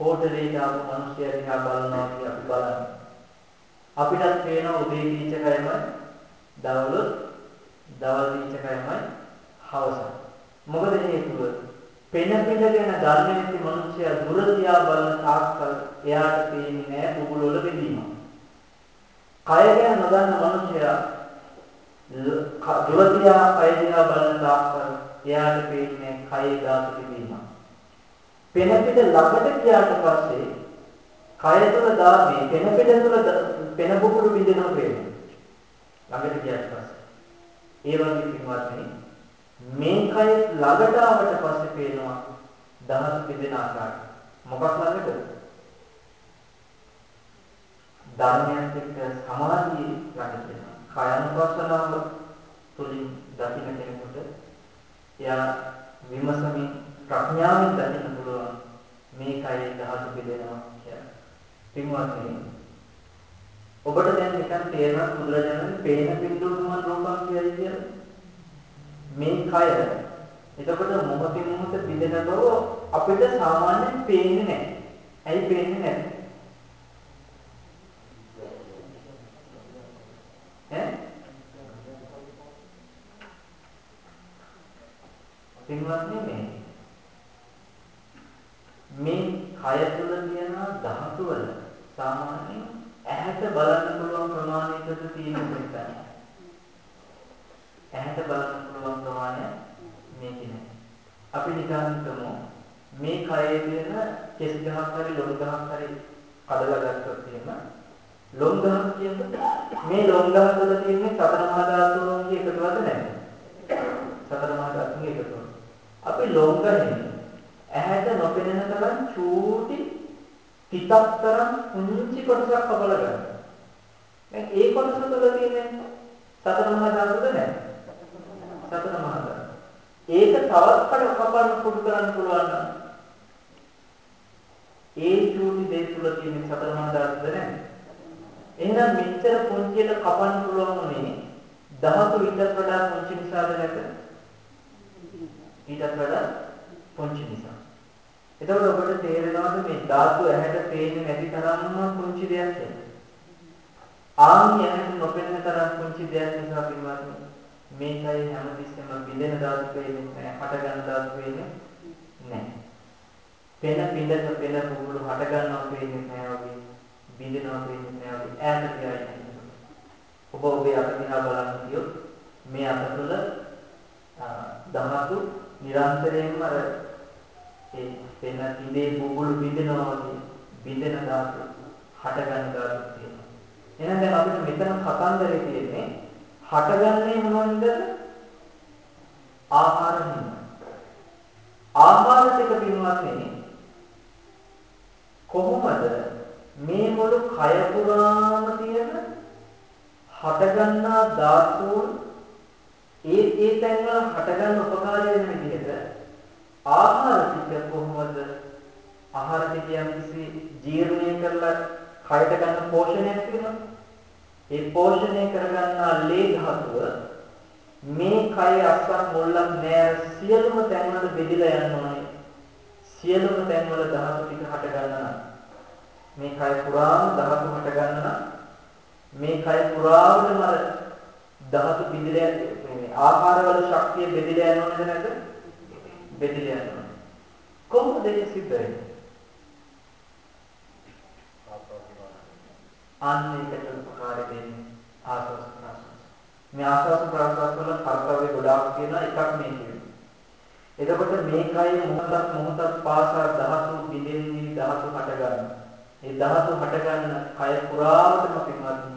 හෝටලේ ආපු මිනිස්සු දිහා බලනවා කියලා අපි බලන්නේ. අපිටත් පේනවා උදේ තීච කයමයි දවල් දවල් තීච කයමයි හවස මොකද හේතුව? පෙන පිට ගැන දන්නේ නැති මිනිස්සයා දුර තියා බලන තාක්කල් එයාට පේන්නේ නැහැ බුබුල වල බෙදීමක් කය ගැන නොදන්න මනුස්සයා දුරතියා කය දිහා බලන තාක්කල් එයාට පේන්නේ කයේ ධාතු තිබීම. පෙන පිට ළඟට ගියාට පස්සේ කය තුල ධාතී පෙන පිට තුල පෙන බුබුලු බිඳෙනවා පේනවා. ළඟට ගියාට පස්සේ. ඒ වගේ පින්වත්නි මේ කය ළඟට ආවට පස්සේ පේනවා ධාතු බිඳෙන ආකාරය. මොකක් ළඟටද? ධර්මයන් එක්ක සමාධිය ළඟ තියෙනවා. කායනුපස්සනාව තුළින් දකින්න කෙනෙකුට එයා විමසමින් ප්‍රඥාවෙන් දකින්න පුළුවන් මේ කයේ ධාතු බෙදෙනවා කියලා. පින්වත්නි ඔබට දැන් නිකන් තේරෙනවා බුදුරජාණන් පේන බිඳුනුම රූපම් කියයි කියලා. මේ කය එතකොට මොහොතින් මොහොත බිඳෙන බව අපිට සාමාන්‍යයෙන් පේන්නේ නැහැ. ඇයි පේන්නේ නැත්තේ? ඈ පින්වත්නි මේ මේ කය තුළ තියෙන ධාතු වල සාමාන්‍යයෙන් ඇහැට බලන්න පුළුවන් ප්‍රමාණයකට තියෙන දෙයක්. ඇහැට බලන්න පුළුවන් ප්‍රමාණය මේක නෑ. අපි නිකන් හිතමු මේ කයේ තියෙන කෙස් ගහක් හරි ලොම් ගහක් හරි කඩලා ගත්තොත් එහෙම ලොම් ගහක් කියන්නේ මේ ලොම් ගහ තුළ තියෙන්නේ සතර මහා ධාතුන්ගේ එකතුවද නැහැ? සතර මහා ධාතුන්ගේ එකතුව. අපි ලොම් ගහෙන් ඇහැට නොපෙනෙන තරම් චූටි තිතක් තරම් කුංචි කොටසක් කපලා ගන්න. දැන් ඒ කොටස තුළ තියෙන්නේ සතර මහා ධාතුද නැහැ? සතර මහා ධාතු. ඒක තවත් කඩ කපන්න පුඩු කරන්න පුළුවන් නම් ඒ චූටි දේ තුළ තියෙන සතර මහා ධාතුද නැහැ? එහෙනම් මෙච්චර පුංචියට කපන්න පුළුවන් උනේ ධාතු ඊටත් වඩා පුංචි නිසාද නැත? ඊටත් වඩා පුංචි නිසා. එතකොට ඔබට තේරෙනවද මේ ධාතු ඇහැට පේන්නේ නැති තරම්ම පුංචි දෙයක් කියලා? ආන්‍ය ඇහැට නොපෙනෙන තරම් පුංචි දෙයක් නිසා පින්වත්නි මේකයි හැමතිස්සෙම බිඳෙන ධාතු පේන්නේ නැහැ, හට ගන්න ධාතු පේන්නේ නැහැ. පෙන පිටක පෙන පුහුණු හට ගන්නවා පේන්නේ නැහැ වගේ බිඳෙනවා පේන්නේ නැහැ වගේ ඈත ගියා ඉන්නේ. ඔබ ඔබේ අත දිහා බලන්න කියොත් මේ අත තුළ ධාතු නිරන්තරයෙන්ම අර ඒ පෙන තිබේ බුබුලු බිඳෙනවා වගේ බිඳෙන ධාතු හට ගන්න ධාතු තියෙනවා. එහෙනම් දැන් අපිට මෙතන කතන්දරේ තියෙන්නේ හටගන්නේ මොනවද? ආහාර හින්දා. ආහාර ටික පින්වත්නි කොහොමද මේ මුළු කය පුරාම තියෙන හටගන්නා ධාතුන් ඒ ඒ තැන්වල හටගන්න උපකාරී වෙන විදිහට ආහාර ටික කොහොමද ආහාර ටික යම් කිසි ජීර්ණය කරලා කයට ගන්න පෝෂණයක් තියෙනවා. ඒ පෝෂණය කරගන්නා ලේ ධාතුව මේ කය අස්සක් මුල්ලක් නෑ සියලුම තැන්වල බෙදලා යන්න ඕනේ. සියලුම තැන්වල ධාතු ටික හට ගන්නා මේ කය පුරාම ධාතු හට ගන්නා මේ කය පුරාවටම අර ධාතු බෙදලා මේ ආහාරවල ශක්තිය බෙදලා යන්න ඕනද නැද්ද? බෙදලා යන්න ඕනේ. කොහොමද ඒක සිද්ධ වෙන්නේ? අන්න ඒකට උපකාර දෙන්නේ ආස්වාස් ප්‍රාස්වාස්. මේ ආස්වාස් ප්‍රාස්වාස් වල කර්තව්‍ය ගොඩාක් තියෙනවා එකක් මේ කියන්නේ. එතකොට මේ කය මොහොතක් මොහොතක් පාසා ධාතු බිඳෙන්නේ ධාතු හට ගන්න. ඒ ධාතු හට ගන්න කය පුරාවටම පින්වත්නි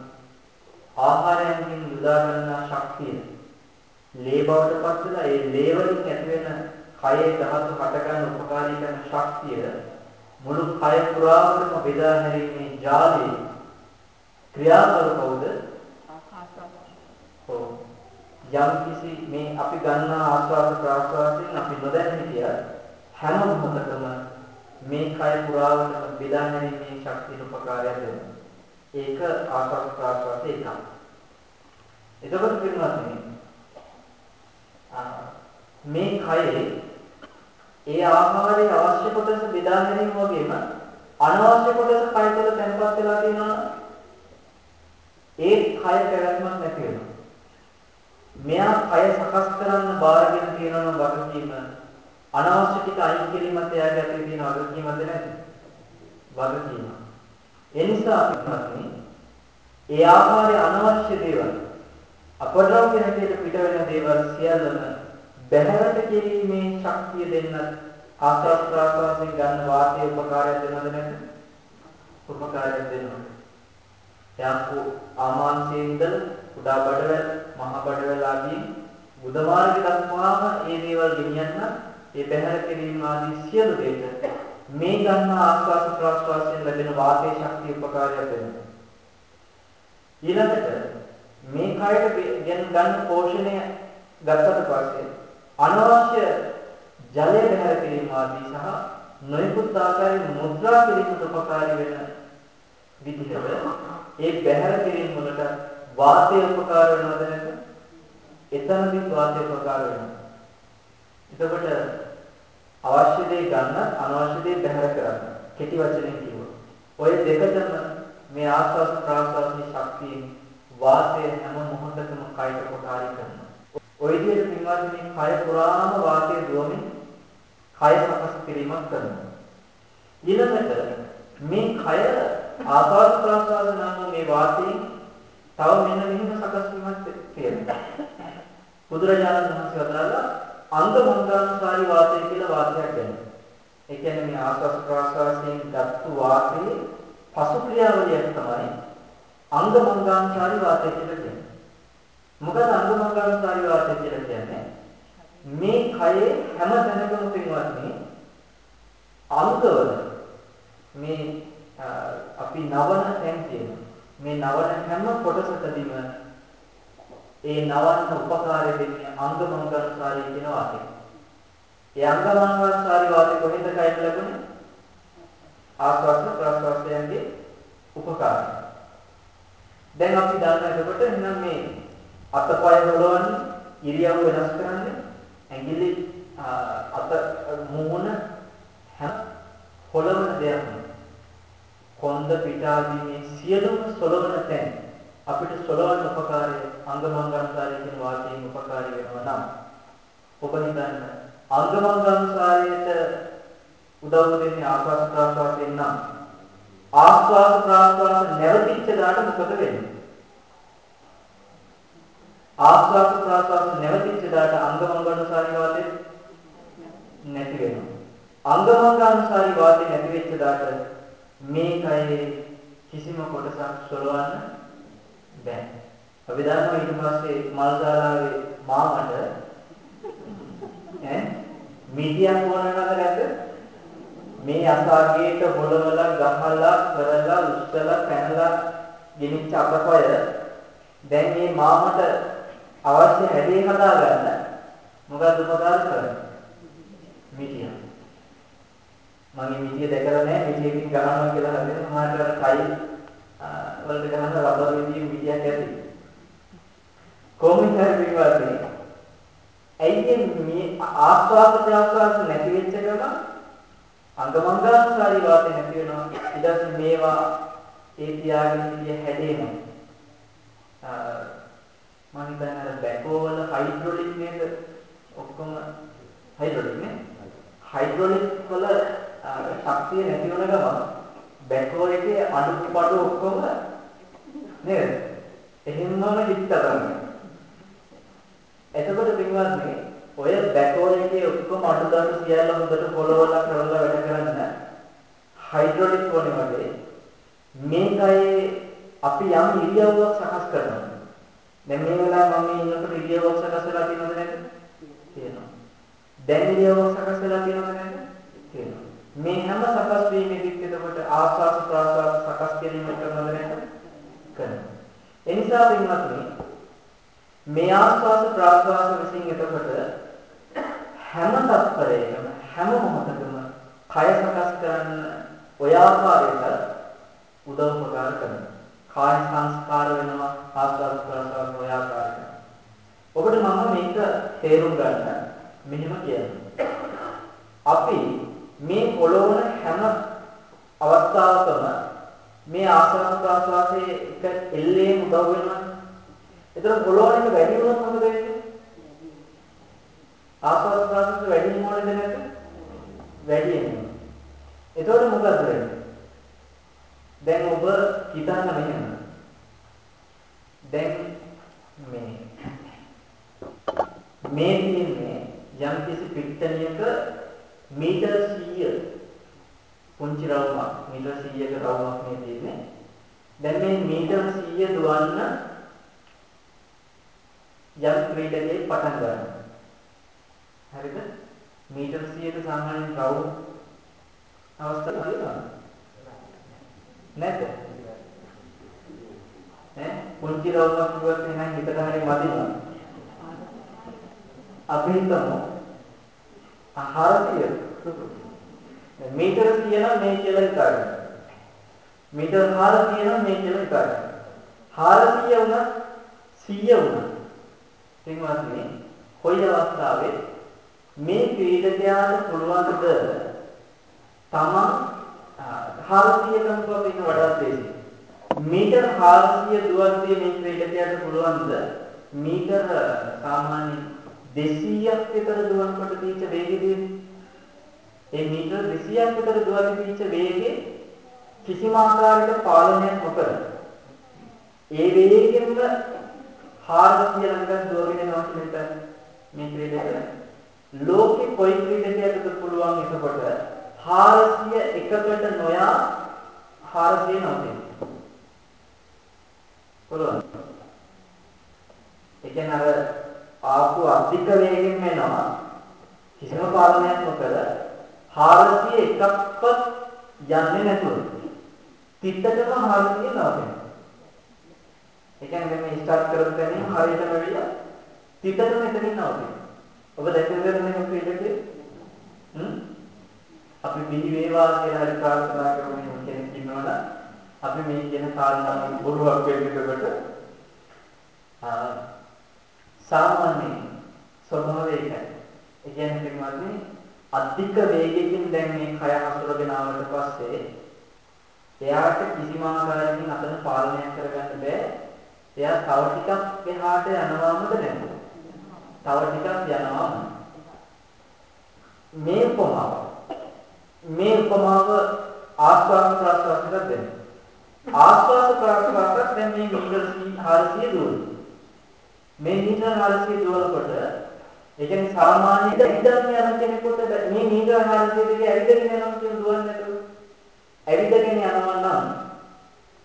ආහාරයෙන් යොදා ගන්නා ශක්තිය ලේ බවට පත් වෙලා ඒ ලේ වලින් ඇති වෙන කයේ ධාතු හට ගන්න උපකාරී කරන ශක්තිය මුළු කය පුරාවටම බෙදා හැරීමේ ජාලයේ ක්‍රියාකරු කවුද? ඔව්. යම් කිසි මේ අපි ගන්න ආස්වාද ප්‍රාස්වාදයෙන් අපි නොදැන හිටියත් හැම මොහොතකම මේ කය පුරාවටම බෙදා හැරීමේ ශක්තිය උපකාරයක් දෙනවා. ඒක ආස්වාද ප්‍රාස්වාද එකක්. එතකොට පින්වත්නි මේ කයේ ඒ ආහාරයේ අවශ්‍ය කොටස බෙදා ගැනීම වගේම අනවශ්‍ය කොටස කය තුළ තැන්පත් වෙලා තියෙනවා ඒ කය පැවැත්මක් නැති වෙනවා. මෙයා කය සකස් කරන්න බාරගෙන තියෙනවා වගකීම අනවශ්‍ය ටික අයින් කිරීමත් එයාගේ අතේ තියෙන වගකීමද නැද්ද? වගකීම. ඒ නිසා අපි ඒ ආහාරයේ අනවශ්‍ය දේවල් අපද්‍රව්‍ය හැටියට පිට වෙන දේවල් සියල්ලම බැහැරට කිරීමේ ශක්තිය දෙන්න ආස්වාද ප්‍රාසාසයෙන් ගන්න වාතයේ උපකාරයක් දෙනවද නැද්ද? උපකාරයක් දෙනවා. එයා ආමාංශයේ ඉඳලා කුඩා බඩවැල් මහා බඩවැල් ආදී බුද්ධ මාර්ගය දක්වාම මේ දේවල් ගෙනියන්න ඒ බැහැර කිරීම ආදී සියලු දෙයට මේ ගන්න ආස්වාද ප්‍රාශ්වාසයෙන් ලැබෙන වාතයේ ශක්තිය උපකාරයක් වෙනවා. ඊළඟට මේ කයට ගන්න පෝෂණය ගත්තට පස්සේ අනවශ්‍ය ජලය බැහැර කිරීම ආදී සහ නොයෙකුත් ආකාරයේ මුද්‍රා කිරීමට උපකාරී වෙන විදිහට ඒ බැහැර කිරීම වලට වාතය උපකාර වෙනවද නැද්ද? එතනදී වාතය උපකාර වෙනවා. එතකොට අවශ්‍ය දේ ගන්න අනවශ්‍ය දේ බැහැර කරන්න. කෙටි වචනෙන් කිව්වොත්. ඔය දෙකටම මේ ආස්වාද ප්‍රාස්වාදයේ ශක්තියෙන් වාතය හැම මොහොතකම කයට උපකාරී කරනවා. ඔය විදිහට පින්වත්නි කය පුරාම වාතය දුවමින් කය සකස් කිරීමක් කරනවා. ඊළඟට මේ කය ආස්වාද ප්‍රාස්වාද නම් මේ වාතයෙන් තව මෙන්න මෙහෙම සකස් වීමක් තියෙනවා. බුදුරජාණන් වහන්සේ වදාළා අංග මංගානුසාරී වාතය කියලා වාතයක් ගැන. ඒ කියන්නේ මේ ආස්වාද ප්‍රාස්වාදයෙන් ගත්තු වාතයේ පසු ක්‍රියාවලියක් තමයි අංග මංගානුසාරී වාතය කියලා කියන්නේ. මොකද අංග මංගානුසාරී වාතය කියලා කියන්නේ මේ කයේ හැම තැනකම පින්වත්නි අංගවල මේ අපි නවන තැන් කියනවා. මේ නවන හැම කොටසකදීම ඒ නවන්න උපකාරය දෙන්නේ අංගමංගානුසාරී කියන වාක්‍යය. ඒ අංගමංගානුසාරී වාක්‍ය කොහෙන්ද කයින් ලැබුණේ? ආස්වාද ප්‍රාස්වාදයන්ගේ උපකාරය. දැන් අපි දන්නා එතකොට එහෙනම් මේ අතපය හොලවන්නේ ඉරියව් වෙනස් කරන්නේ ඇඟිලි අත මූණ හැම හොලවන දෙයක්ම කොන්ද පිට ආදී මේ සියලුම සොලවන තැන් අපිට සොලවන්න උපකාරය අංගමංගානුසාරය කියන වාක්‍යයෙන් උපකාරී වෙනවා නම් ඔබ හිතන්න අංගමංගානුසාරයට උදව් දෙන්නේ ආස්වාද ප්‍රාස්වාදයෙන් නම් ආස්වාද ප්‍රාස්වාද නැවතිච්ච දාට මොකද වෙන්නේ? ආස්වාද ප්‍රාස්වාද නැවතිච්ච දාට අංගමංගානුසාරී වාදය නැති වෙනවා. අංගමංගානුසාරී වාදය නැති වෙච්ච දාට මේ කයේ කිසිම කොටසක් සොලවන්න බෑ. අපි දන්නවා ඊට පස්සේ මල් ශාලාවේ මාමට ඈ මිටියක් ඕන වෙනවද නැද්ද? මේ අසාගේට හොලවලා ගහලා කරලා උස්සලා පැනලා ගෙනිච්ච අපපය දැන් මේ මාමට අවශ්‍ය හැඩේ හදාගන්න මොකද්ද උපකාර කරන්නේ? මිටිය. මම මිටිය දැකලා නැහැ. මිටියකින් ගහනවා කියලා හදගෙන සමහරට අර ටයිල් වලට ගහන රබර් විදිහේ මිටියක් ඇති. කොහොමද හරි ඇයි මේ ආස්වාද ප්‍රාසාද නැති වෙච්ච ගමන් අංගමංගානුසාරී වාතය නැති වෙනවා? ඊට මේවා ඒ තියාගෙන ඉතිය හැදේම මම හිතන්නේ අර බැකෝ වල හයිඩ්‍රොලික් නේද ඔක්කොම හයිඩ්‍රොලික් නේ? හයිඩ්‍රොලික් වල ශක්තිය නැති වෙන ගමන් බැකෝ එකේ අඩු පඩු ඔක්කොම නේද එහෙමම හිට කරන්නේ එතකොට පින්වත්නි ඔය බැකෝ එකේ ඔක්කොම අඩුදරු සියල්ල හොඳට පොළවලා කරලා වැඩ කරන්න හයිඩ්‍රොලික් වනේ වගේ මේකයි අපි යම් ඉරියව්වක් සකස් කරනවා. දැන් මේ වෙලාවේ මම ඉන්නකොට ඉරියව්වක් සකස් වෙලා තියෙනවද නැද්ද? තියෙනවා. දැන් ඉරියව්වක් සකස් වෙලා තියෙනවද නැද්ද? තියෙනවා. මේ හැම සකස් වීමෙදිත් එතකොට ආස්වාද ප්‍රාසාද සකස් කිරීම කරනවද නැද්ද? කරනවා. එනිසා පින්වත්නි මේ ආස්වාද ප්‍රාස්වාද විසින් එතකොට හැම තත්පරයකම හැම මොහොතකම කය සකස් කරන්න ඔය ආකාරයට උදව් උපකාර කරනවා. කාය සංස්කාර වෙනවා ආස්වාද ප්‍රාස්වාද ඔය ආකාරයට. ඔබට මම මේක තේරුම් ගන්න මෙහෙම කියනවා. අපි මේ පොළොවන හැම අවස්ථාවකම මේ ආස්වාද ප්‍රාස්වාදයේ එක එල්ලේම උදව් වෙනවා. එතන පොළොවන එක වැඩි වුණොත් මොකද වෙන්නේ? ආස්වාද ප්‍රාසන්න වැඩි වෙනවද නැද්ද? වැඩි වෙනවා. එතකොට මොකද වෙන්නේ? දැන් ඔබ හිතන්න මෙහෙම. දැන් මේ මේ තියෙන්නේ යම් කිසි පිට්ටනියක මීටර් 100 පුංචි රවුමක් මීටර් 100ක රවුමක් මේ තියෙන්නේ. දැන් මේ මීටර් 100 දුවන්න යම් ක්‍රීඩකයෙක් පටන් ගන්නවා. හරිද? මීටර 100ක සාමාන්‍යයෙන් රවුම් අවස්ථාවක් තියෙනවද? නැද්ද? ඈ පුංචි රවුමක් කිව්වොත් එහෙනම් හිතට හරි මදිනවා. අපි හිතමු 400 මීටර 100 නම් මේ කියලා හිතාගන්න. මීටර 400 නම් මේ කියලා හිතාගන්න. 400 වුණා 100 වුණා පින්වත්නි කොයි අවස්ථාවේ මේ ක්‍රීඩකයාට පුළුවන්ද තමන් 400 කම්කව ඉන්න වඩා තේසි මීටර 400 දුවද්දී මේ ක්‍රීඩකයාට පුළුවන්ද මීටර සාමාන්‍ය 200ක් විතර දුවනකොට තීච්ච වේගෙදී ඒ මීටර 200ක් විතර දුවද්දී තීච්ච වේගෙ කිසිම ආකාරයක පාලනයක් නොකර ඒ වේගෙම 400 ළඟට දුවගෙන යනවා කියලා හිතන්න. මේ ක්‍රීඩකයා ලෝකේ කොයි ක්‍රීඩකයකටද පුළුවන් එතකොට 400 එකකට නොයා 400 නවතින්න. පුළුවන්. ඒ කියන්නේ අර ආපු අධික වේගෙන් එනවා කිසිම පාලනයක් නොකර 400 එකක්වත් යන්නේ නැතුව. තිත්තටම 400 නවතිනවා. ඒ කියන්නේ මේ ස්ටාර්ට් කරපු තැනින් හරියටම වෙවිලා තිතටම එතනින් නවතිනවා. ඔබ දැකලා මේ ක්‍රීඩකේ හ්ම් අපි බිහි වේවා කියලා හරි ප්‍රාර්ථනා කරමු කෙනෙක් ඉන්නවනම් අපි මේ කියන කාරණාව බොරුවක් වෙන්නකොට ආ සාමාන්‍ය ස්වභාවය ඒකයි. ඒ කියන්නේ පින්වත්නි අධික වේගයකින් දැන් මේ කය හසුරගෙන ආවට පස්සේ එයාට කිසිම ආකාරයකින් අතන පාලනය කරගන්න බෑ එයා තව ටිකක් එහාට යනවාමද නැද්ද? තව ටිකක් යනවාම. මේ උපමාව මේ උපමාව ආස්වාද ප්‍රාස්වාදයට දෙන්න. ආස්වාද ප්‍රාස්වාදයට දැන් මේ මීටර 400 දුවන. මේ මීටර 400 දුවනකොට ඒ කියන්නේ සාමාන්‍ය ඉඳන් යන කෙනෙකුට මේ මීටර 400 දෙක ඇවිදගෙන යනවා කියන දුවන්නේ නැතුව ඇවිදගෙන යනවා නම්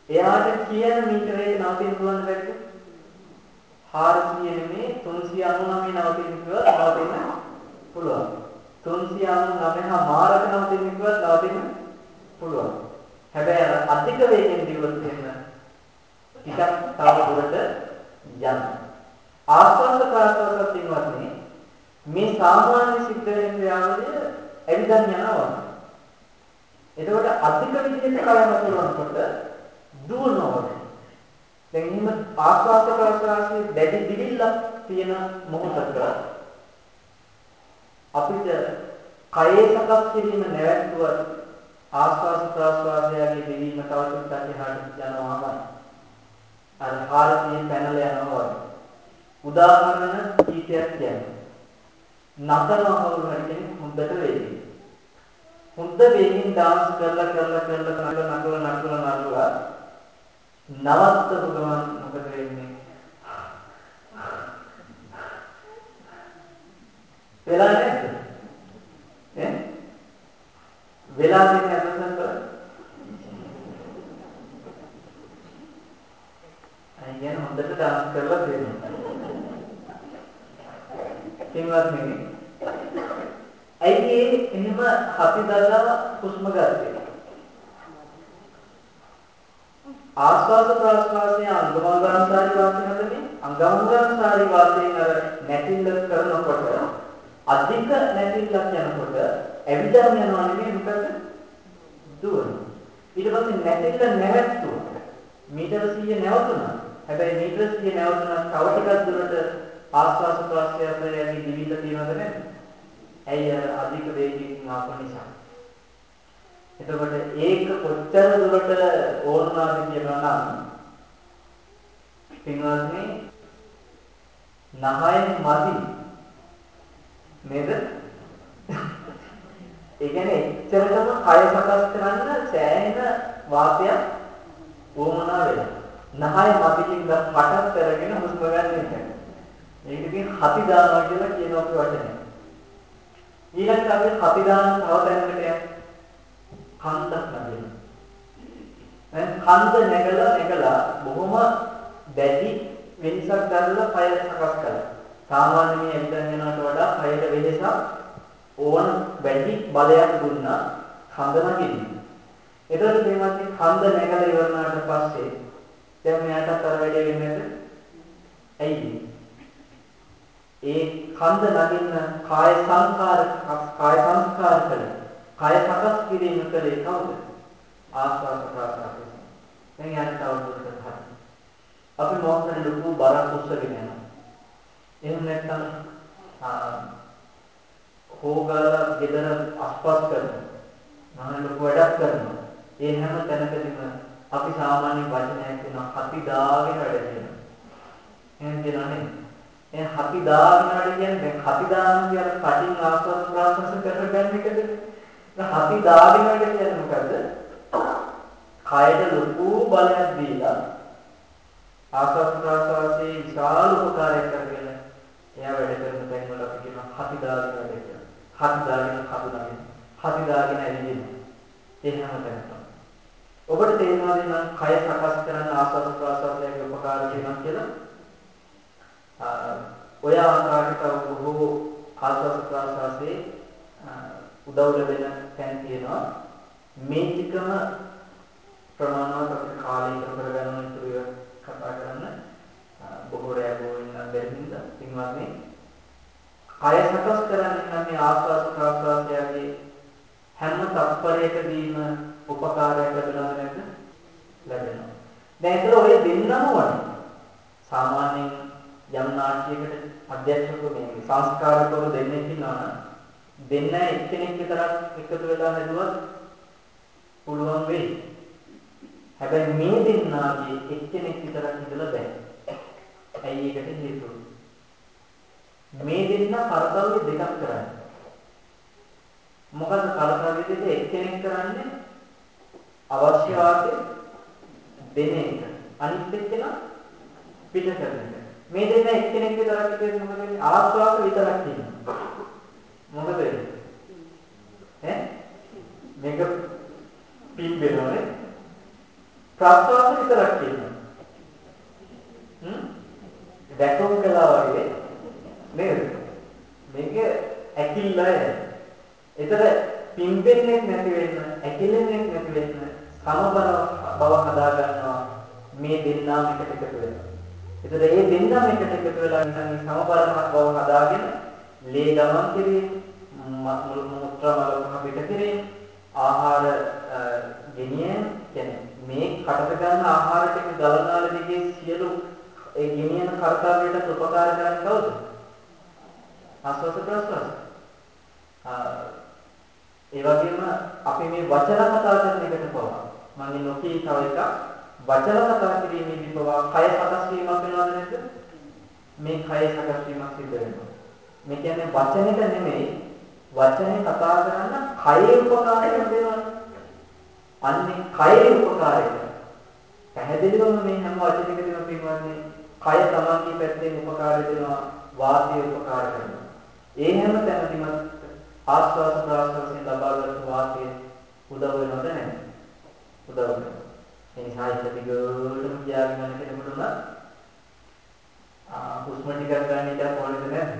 එයාට කියන මීටරයක නවතින්න පුළුවන් බැරිද? 400 නෙමේ 399 නවතින්න කිව්වොත් නවතින්න පුළුවන්. 399 මාරක නවතින්න කිව්වත් නවතින්න පුළුවන්. හැබැයි අර අධික වේගෙන් දිවුවොත් එහෙම ටිකක් තව දුරට යනවා. ආස්වාද ප්‍රාසවාස පින්වත්නි මේ සාමාන්‍ය සිද්ධ වෙන ක්‍රියාවලිය ඇවිදන් යනවා. එතකොට අධික විදිහට කය හසුරවනකොට දුවනවා. දැන් එහෙම ආස්වාද ප්‍රාසවාසයේ දැඩි දිවිල්ලක් තියෙන මොහොතක අපිට කයේ සකස් කිරීම නැවැත්තුවත් ආස්වාද ප්‍රාසවාසයගේ දිවීම තව ටිකක් එහාට යනවාමයි. අර හාරතිය පැනලා යනවා වගේ. උදාහරණ කීපයක් කියන්නේ. නතරව කවුරු හරි කෙනෙක් හොඳට වේගින්. හොඳ වේගින් ඩාන්ස් කරලා කරලා කරලා නගලා නගලා නගලා නගලා නවත්තපු ගමන් මොකද වෙන්නේ? වෙලා නැද්ද? ඈ? වෙලා තියෙන අදහසක් බලන්න. අය කියන හොඳට ඩාන්ස් කරලා දෙනවා. පින්වත්නි ඇයි එහෙම හති දල්ලා හුස්ම ගත්තේ? ආස්වාද ප්‍රාස්වාදයේ අංගමංගාන්සාරි වාසය නැදනේ අංගමංගාන්සාරි වාසයෙන් අර නැතිල කරනකොට අධික නැතිලක් යනකොට ඇවිදන් යනවා නෙමෙයි මොකද දුවන ඊට පස්සේ නැතිල නැවැත්තුවා මීටර 100 නැවතුණා හැබැයි මීටර 100 නැවතුණා තව ටිකක් දුරට ආස්වාද ප්‍රාස්වාදයේ දිවිල්ල තියනවද නැද්ද ඇයි අර අධික වේගයෙන් ආපු නිසා. එතකොට ඒක කොච්චර දුරට ඕනවාද කියනවා නම් පින්වත්නි නහයෙන් මදි නේද? ඒ කියන්නේ එච්චරටම කය සකස් කරන්න සෑහෙන වාතයක් වොමනා වෙලා. නහය මදිකින් ද පටක් කරගෙන හුස්ම ගන්න එක. මේක ඉතින් හති දානවා කියලා කියන වචනේ. ඊළඟට අපි හති දාන තව තැනකට යන්න. කන්දක් නැගෙනවා. දැන් කන්ද නැගලා නැගලා බොහොම දැඩි වෙනසක් ගන්නලා කය සකස් කළා. සාමාන්‍ය මේ ඇවිදන් යනවට වඩා කයට වෙනසක් ඕන වැඩි බලයක් දුන්නා කන්ද නැගෙන්න. එතකොට මේවත් කන්ද නැගලා ඉවරනාට පස්සේ දැන් මෙයාටත් අර වැඩේ වෙන්නේ නැද්ද? ඇයි? ඒ කන්ද නගින්න කාය සංකාර කාය සංස්කාර කළ කාය සකස් කිරීම කළේ කවුද? ආස්වාද ප්‍රාසාර. දැන් යන තවදුරටත් හරි. අපි මොකක්ද ලොකු බරක් උස්සගෙන යනවා. එහෙම නැත්නම් හොගාලා ගෙදර අස්පස් කරනවා. මම ලොකු වැඩක් කරනවා. ඒ හැම තැනකදීම අපි සාමාන්‍ය වචනයක් වෙනවා අපි දාගෙන වැඩ කරනවා. එහෙම කියනවා නේද? එහෙනම් හති දාගෙනවට කියන්නේ දැන් හති දානවා කියන්නේ කටින් ආස්වාද ප්‍රාසස කරගන්න එකද? දැන් හති දාගෙනවට කියන්නේ මොකද්ද? කයට ලොකු බලයක් දීලා ආස්වාද ප්‍රාසසයේ විශාල උපකාරයක් කරගෙන එයා වැඩ කරන තැන් වල අපි කියනවා හති දාගෙන වැඩ කියලා. හති දාගෙන කඩුනගෙන හති දාගෙන ඇවිදින. ඒ හැමතැනම. ඔබට තේරෙනවද නම් කය සකස් කරන්න ආස්වාද ප්‍රාසසයේ උපකාර වෙනවා කියලා? ඔය ආකාරයට තව බොහෝ ආස්වාද ප්‍රාසාසයේ උදව් ලැබෙන තැන් තියෙනවා මේ ටිකම ප්‍රමාණවත් අපිට කාලය ඉතුරු කරගන්න ඉතුරු කතා කරන්න බොහෝ රැගෝ ඉන්න බැරි හින්දා පින්වත්නි කය සකස් කරන්නේ නම් මේ ආස්වාද ප්‍රාසාසයගේ හැම තත්පරයකදීම උපකාරයක් ලැබෙනවද නැද්ද ලැබෙනවා දැන් ඒතර ඔය දෙන්නම වනේ සාමාන්‍යයෙන් යම් නාට්‍යයකට අධ්‍යක්ෂක මේ සංස්කාරකවරු දෙන්නෙක් ඉන්නවා නම් දෙන්න එක්කෙනෙක් විතරක් එකතු වෙලා හැදුවත් පුළුවන් වෙයි. හැබැයි මේ දෙන්නාගේ එක්කෙනෙක් විතරක් ඉඳලා බෑ. ඇයි ඒකට හේතුව? මේ දෙන්න කර්තව්‍ය දෙකක් කරන්නේ. මොකද කර්තව්‍ය දෙක එක්කෙනෙක් කරන්නේ අවශ්‍ය වාගේ දෙන එක. අනිත් එක්කෙනා පිට කරන එක. මේ දෙන්න එක්කෙනෙක් විතරක් හිටියොත් මොකද වෙන්නේ? ආස්වාද විතරක් තියෙනවා. මොකද වෙන්නේ? ඈ? මේක පිම්බෙනවනේ. ප්‍රස්වාස විතරක් තියෙනවා. හ්ම්? වැකුම් කළා වගේ නේද? මේක ඇකිල්ලයි. ඒතර පිම්බෙන්නේ නැති වෙන්න, ඇකිලෙන්නේ නැති වෙන්න සමබර බව හදා ගන්නවා මේ දෙන්නාම එකට එකතු වෙලා. ඒතර මේ දෙන්නාම එකට එකතු වෙලා ඉතින් සමබර බව හදාගෙන ලේ ගමන් කිරීම, මුත්‍රා මල පිට කිරීම, ආහාර ගෙනියන කියන්නේ මේ කටට ගන්න ආහාර ටික ගලනාල දිගේ සියලු ඒ ගෙනියන කර්තව්‍යයට උපකාර කරන්නේ කවුද? ආස්වාද ප්‍රසවාස. ඒ වගේම අපි මේ වචන කතා කරන එකට පවා මම නොකී තව එකක් වචන කතා කිරීමේදී පවා කය සකස් වීමක් වෙනවද නැද්ද? මේ කය සකස් වීමක් සිදු වෙනවා. මේ කියන්නේ වචනෙට නෙමෙයි වචනේ කතා කරන්න කයේ උපකාරයක් වෙනවා. අන්නේ කයේ උපකාරයක්. පැහැදිලිවම මේ හැම වචනයකදීම පින්වත්නි කය තමන්ගේ පැත්තෙන් උපකාර දෙනවා වාසිය උපකාර කරනවා. ඒ හැම තැනදීම ආස්වාද ප්‍රාස්වාදයෙන් ලබාගත් වාසිය උදව් වෙනවද නැහැ? උදව් වෙනවා. ඒ නිසා එක දිගටම කියාගෙන යන කෙනෙකුට උනත් ආ හුස්ම ටිකක් ගන්න ඉඩ ඕනේද නැද්ද?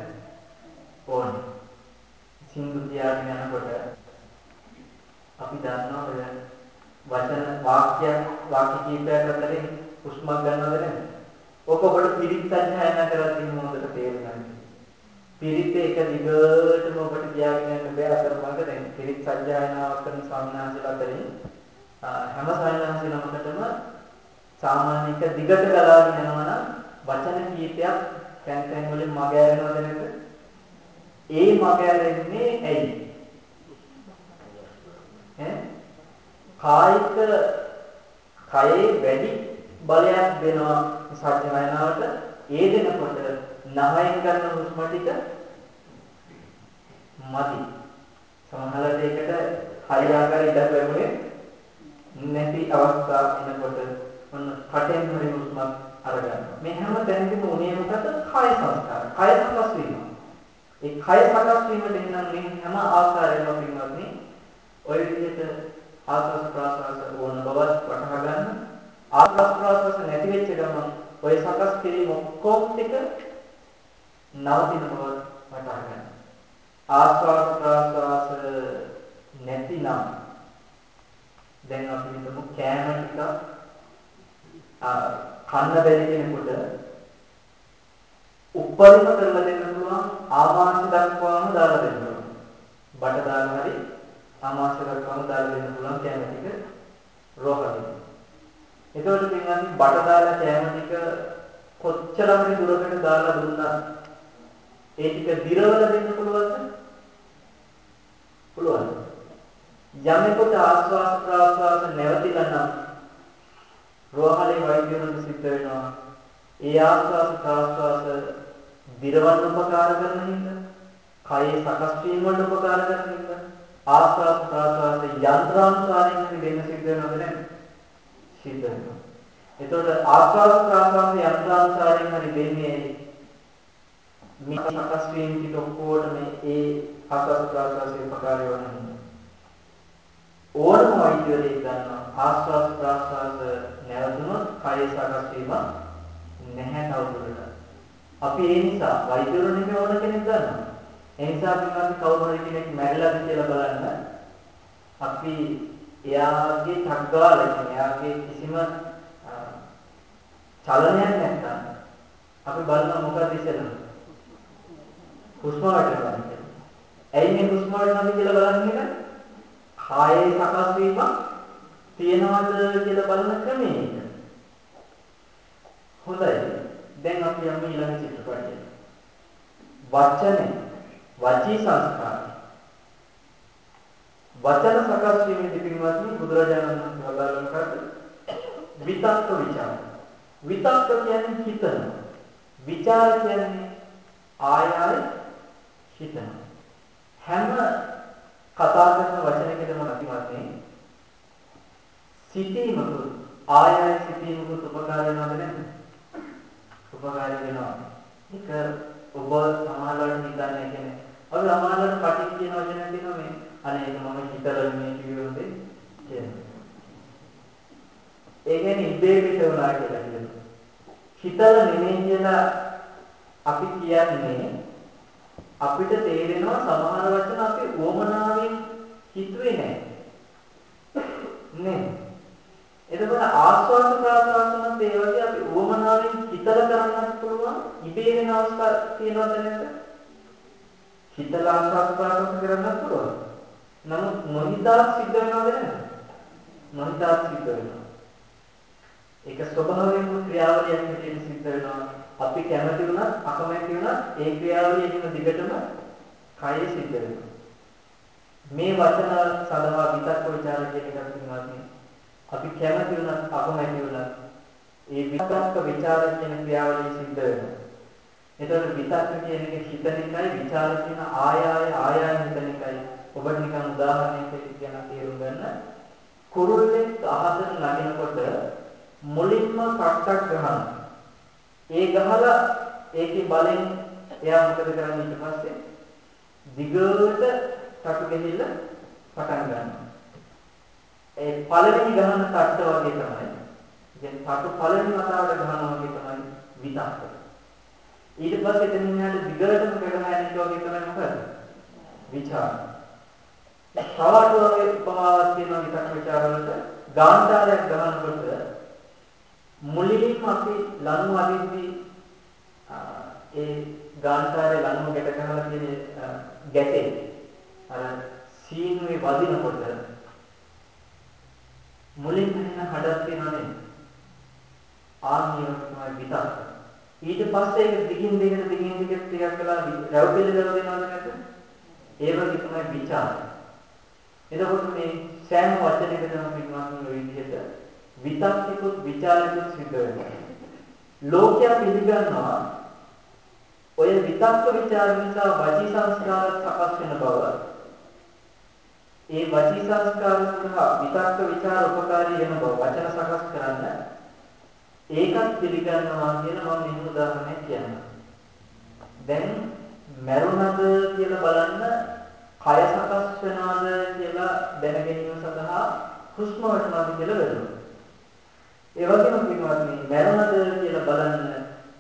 ඕනේ. සිංදු කියාගෙන යනකොට අපි දන්නවා ඔය වචන වාක්‍යයක් වාක්‍ය කීපයක් අතරින් හුස්මක් ගන්නවද නැද්ද? ඔක ඔබට පිරිත් සත්‍යයනා කරලා තියෙන මොහොතට තේරුණා. පිරිත් එක දිගටම ඔබට කියාගෙන යන්න බෑ අතරමඟ දැන් පිරිත් සත්‍යයනාවක් කරන ස්වාමීන් වහන්සේලා අතරින් හැම ස්වාමීන් වහන්සේනමකටම සාමාන්‍ය එක දිගට ගලාගෙන යනවා නම් වචන කීපයක් තැන් තැන් වලින් මග ඇරෙනවද නැද්ද? ඒ මග ඇරෙන්නේ ඇයි? ඈ කායික කයේ වැඩි බලයක් දෙනවා සත්‍යයනාවට ඒ දෙනකොට නහයෙන් ගන්න හුස්ම ටික මදි. සමහරවිට ඒකට හරි ආකාරයෙන් ඉඩක් ලැබුණේ නැති අවස්ථා එනකොට ඔන්න කටෙන් හරි හුස්මක් අරගන්නවා. මේ හැම තැනකම උනේ මොකද? කාය සංස්කාර. කාය සකස් වීම. ඒ කාය සකස් වීමට එනම් මේ හැම ආකාරයෙන්ම පින්වත්නි ඔය විදිහට ආස්වාද ප්‍රාසාස වුණ බව වටහා ගන්න. ආස්වාද ප්‍රාසාස නැති වෙච්ච ගමන් ඔය සකස් කිරීම ඔක්කොම ටික නවතින බව වටහා ගන්න. ආස්වාද ප්‍රාසාස නැතිනම් දැන් අපි හිතමු කෑම ටික කන්න බැරි කෙනෙකුට උපරිම කරලා දෙන්න පුළුවන් ආමාශය දක්වාම දාලා දෙන්න පුළුවන්. බඩ දාලා හරි ආමාශය දක්වාම දාලා දෙන්න පුළුවන් කෑම ටික රෝහලින්. එතකොට පින්වත්නි බඩ දාලා කෑම ටික කොච්චර හරි දුරකට දාලා දුන්නා ඒ ටික දිරවල දෙන්න පුළුවන්ද? පුළුවන්. යමෙකුට ආස්වාස් ප්‍රාස්වාස නැවතිලා නම් රෝහලේ වෛද්‍යවරුන්ට සිද්ධ වෙනවා ඒ ආස්වාස් ප්‍රාස්වාස දිරවන්න උපකාර කරන හින්දා කයේ සකස් වීම වලට උපකාර කරන හින්දා ආස්වාස් ප්‍රාස්වාස යන්ත්‍රානුසාරයෙන් දෙන්න සිද්ධ වෙනවද නැද්ද? සිද්ධ වෙනවා. එතකොට ආස්වාද ප්‍රාස්වාද යන්ත්‍රානුසාරයෙන් හරි දෙන්නේ මේ සකස් වීම ටික ඔක්කොට මේ ඒ ආස්වාද ප්‍රාස්වාදයේ උපකාරය වන්නේ. ඕනම වෛද්‍යවරයෙක් ගන්නවා ආස්වාද ප්‍රාස්වාද නැවතුනොත් කය සකස් වීම නැහැ කවුරුකට. අපි ඒ නිසා වෛද්‍යවරු නෙමෙයි ඕන කෙනෙක් ගන්නවා. ඒ නිසා අපි කවුරු හරි කෙනෙක් මැරිලාද කියලා බලන්න අපි එයාගේ ටග්ගාල එයාගේ කිසිම චලනයක් නැත්නම් අපි බලනවා මොකද ඉස්සෙල්ලා හුස්ම වටනවා කියලා. ඇයි මේ හුස්ම වටනවද කියලා බලන්නේ කායේ සකස් වීමක් තියනවද කියලා බලන ක්‍රමයක. හොඳයි. දැන් අපි යමු ඊළඟ චිත්‍රපටයට. වචනේ වචී සංස්කාර. වචන සකස් වීමේදී පින්වත්නි බුදුරජාණන් වහන්සේ වදාළ මොකද්ද? විතක්ක ਵਿਚාර. විතක්ක කියන්නේ හිතන. විචාර කියන්නේ ආය ආය හිතන. හැම කතා කරන වචනයකදම නැතිවන්නේ සිතීමකුත් ආය ආය සිතීමකුත් උපකාර වෙනවද නැද්ද? උපකාර වෙනවා. ඒක ඔබ සමානවට හිතන්නේ කියන්නේ. ඔය සමානවට පටිච්ච කියන වචනයක් තියෙනවා මේ අනේ ඒක මම හිතලා මේ කිව්වොත් කියන්නේ. ඒ කියන්නේ ඉබේ පිට වුණා කියලා කියනවා. හිතලා නෙමෙයි කියලා අපි කියන්නේ අපිට තේරෙනවා සමහර වචන අපි උවමනාවෙන් හිතුවේ නැහැ. නේ. එතකොට ආස්වාද ප්‍රාසාසනත් ඒ වගේ අපි උවමනාවෙන් හිතලා කරන්නත් පුළුවන් ඉබේ වෙන අවස්ථා තියෙනවද නැද්ද? හිතලා ආස්වාද ප්‍රාසාස කරන්නත් පුළුවන්. නමුත් නොහිතා සිද්ධ වෙනවද නැද්ද? නොහිතා සිද්ධ වෙනවා. ඒක ස්වභාවයෙන්ම ක්‍රියාවලියක් හැටියට සිද්ධ වෙනවා. අපි කැමති වුණත් අකමැති වුණත් ඒ ක්‍රියාවලිය එහෙම දිගටම කයේ සිද්ධ වෙනවා. මේ වචන සඳහා විතක්ක ਵਿਚාර කියන එකක් තියෙනවා. අපි කැමති වුණත් අකමැති වුණත් ඒ විතක්ක ਵਿਚාර කියන ක්‍රියාවලිය සිද්ධ වෙනවා. එතකොට විතක්ක කියන එක හිතන එකයි විචාර කියන ආය ආය ආය ආය හිතන එකයි. ඔබට නිකන් උදාහරණයක් කියන තේරුම් ගන්න. කුරුල්ලෙක් අහසට නැගෙනකොට මුලින්ම කට්ටක් ගහනවා. ඒ ගහලා ඒකේ බලෙන් එයා මොකද කරන්නේ ඊට පස්සේ? දිගට තටු ගෙහිල්ල පටන් ගන්නවා. ඒ පළවෙනි ගහන තට්ට වගේ තමයි. දැන් තටු පළවෙනි වතාවට ගහනවා වගේ තමයි විතක්ක. ඊට පස්සේ එතනින් එහාට දිගටම කරගෙන යන එක වගේ තමයි මොකද? විචාර. තවට වගේ උපමාවක් තියෙනවා විතක්ක විචාර වලට ගාන්ධාරයක් ගහනකොට මුලින්ම අපි ලනු අදිද්දී ඒ ගාන්ධාරයේ ලනු ගැට ගහලා තියෙන ගැටේ. අර සීනුවේ වදිනකොට මුලින් වෙන හඩක් තියෙනවනේ ආන්නිය තමයි විතක් ඊට පස්සේ ඒක දිගින් දිගට දිගින් දිගට ටිකක් කළා රැව් පිළිදව දෙනවද නැද්ද ඒ වගේ තමයි විචාර එතකොට මේ සෑම වචනයකටම පිටවත් මේ විදිහට විතක්තිකුත් ਵਿਚාරකුත් සිද්ධ වෙනවා. ලෝකයා පිළිගන්නවා ඔය විතක්ක ਵਿਚාර නිසා වචී සංස්කාර සකස් වෙන බව. ඒ වචී සංස්කාර සඳහා විතක්ක ਵਿਚාර උපකාරී වෙන බව වචන සකස් කරන්න ඒකත් පිළිගන්නවා කියන මම මෙන්න උදාහරණයක් කියන්නම්. දැන් මරුණද කියලා බලන්න කය සකස් වෙනවද කියලා දැනගැනීම සඳහා හුස්ම ගන්නවාද කියලා බලන්න. ඒ වගේම පින්වත්නි මරණද කියලා බලන්න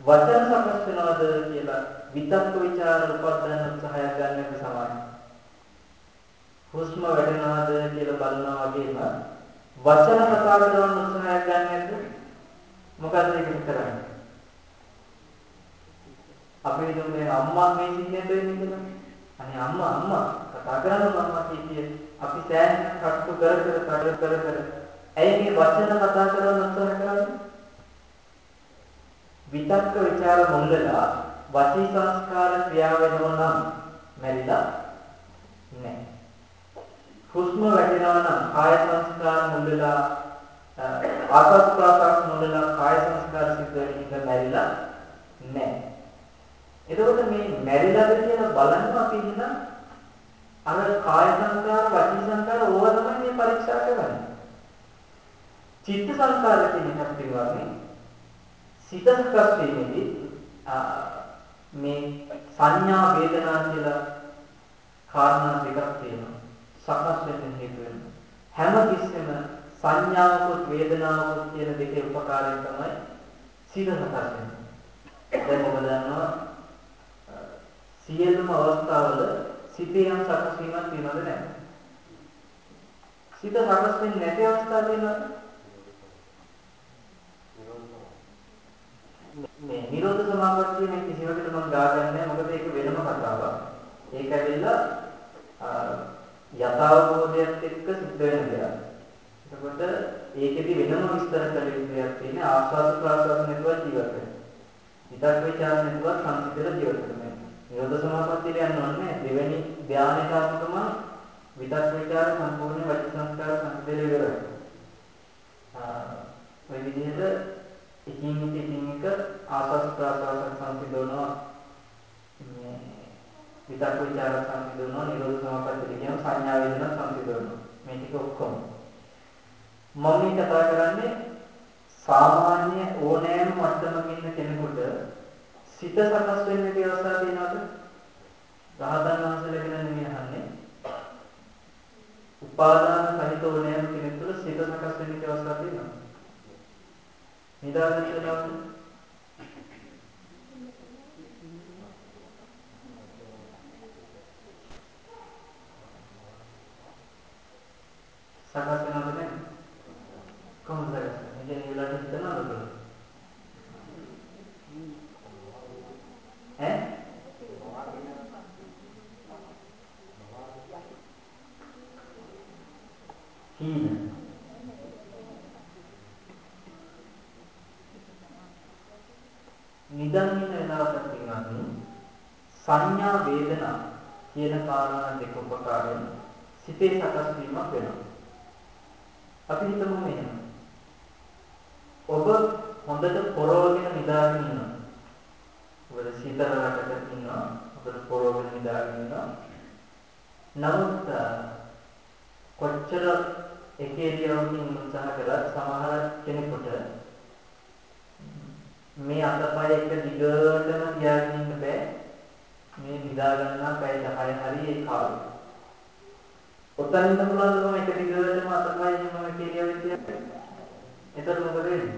වචන සකස් වෙනවද කියලා විතක්ක ਵਿਚාර උපදින්න උත්සාහය ගන්න එක සමානයි. හුස්ම වැටෙනවද කියලා බලනවා වගේම වචන කතා කරන උත්සාහය ගන්න එක මොකද්ද ඒක කරන්නේ? අපි හිතමු අම්මා මේ සිහියට වෙන්නේ කියලා. අනේ අම්මා අම්මා කතා කරන්න අම්මා කීකිය. අපි සෑහෙන කට්ටු කර කර කර කර ඇයි මේ වචන කතා කරන්න උත්සාහ කරන්නේ? විතක්ක ਵਿਚාර මුල්ලලා වචී සංස්කාර ක්‍රියා වෙනවා නම් මැරිලා නැහැ. හුස්ම වැටෙනවා නම් කාය සංස්කාර මුල්ලලා ආසස් ප්‍රාසස් මුල්ලලා කාය සංස්කාර සිද්ධ වෙනින්ද මැරිලා නැහැ. එතකොට මේ මැරිලාද කියලා බලන්න අපි ඉන්න අර කාය සංස්කාර වචී සංස්කාර ඕවා තමයි මේ පරීක්ෂා කරන්නේ. චිත්ත සංකාර කියන එකක් පිළිවන්නේ සිත සකස් වීමේදී මේ සංඥා වේදනා කියලා කාරණා දෙකක් තියෙනවා. සකස් වෙන්න හේතු වෙනවා. හැම තිස්සෙම සංඥාවකුත් වේදනාවකුත් කියන දෙකේ උපකාරයෙන් තමයි සිත සකස් වෙන්නේ. දැන් ඔබ දන්නවා සියලුම අවස්ථාවල සිතේ යම් සකස් වීමක් තියෙනවද නැහැ? සිත සකස් වෙන්නේ නැති අවස්ථා තියෙනවද? මේ නිරෝධ සමාපත්තිය මේ කිසිවකට මම ගාගන්නේ මොකද ඒක වෙනම කතාවක්. ඒක ඇවිල්ලා යථාබෝධයත් එක්ක සිද්ධ වෙන දෙයක්. එතකොට ඒකෙදි වෙනම විස්තර කළ යුතු දෙයක් තියෙන ආස්වාද ප්‍රාසවාස නැතුව ජීවත් වෙන. විතක් විචාර නැතුව සංසිඳලා ජීවත් වෙන. නිරෝධ සමාපත්තියට යන්න ඕනේ දෙවෙනි ධානයට ආපුවම විතක් විචාර සම්පූර්ණ වච සංස්කාර සංසිඳලා ඉවරයි. ආ ඔය විදිහට එකින් එක එකින් එක ආස්වාද ප්‍රාසවාස සංසිඳනවා මේ විතක් විචාර සංසිඳනවා නිරෝධ සමාපත්තිය කියන සංඥා වේදනා සංසිඳනවා මේ ටික ඔක්කොම මම මේ කතා කරන්නේ සාමාන්‍ය ඕනෑම මට්ටමක ඉන්න කෙනෙකුට සිත සකස් වෙන්න අවස්ථා තියෙනවද? රහතන් වහන්සේලා ගැන නෙමෙයි අහන්නේ. උපාදාන සහිත ඕනෑම කෙනෙක් තුළ සිත සකස් වෙන්න අවස්ථා තියෙනවද? නිදාගන්න වෙලාවද? සකස් වෙනවද නැහැ? කොහොමද සකස් වෙන්නේ? ඉතින් ඒලට හිතනවද? ඈ? හීන නිදන් ඉන්න වෙලාවට තියෙනවා සංඥා වේදනා කියන කාරණා දෙක උපකාරයෙන් සිතේ සකස් වීමක් වෙනවා. අපි හිතමු මෙහෙම. ඔබ හොඳට පොරවගෙන නිදාගෙන ඉන්නවා. ඔබ සීතල රටක ඉන්නවා. හොඳට පොරවගෙන නිදාගෙන ඉන්නවා. නමුත් කොච්චර එකේරියවකින් උත්සාහ කරත් සමහර කෙනෙකුට මේ අතපය එක දිගටම තියාගෙන ඉන්න බෑ. මේ නිදා ගන්නා පැය 10 හරි ඒ කාලේ. ඔතනින් පුළුවන් නම් එක දිගටම අතපය එහෙම කියලා විදියට. එතකොට මොකද වෙන්නේ?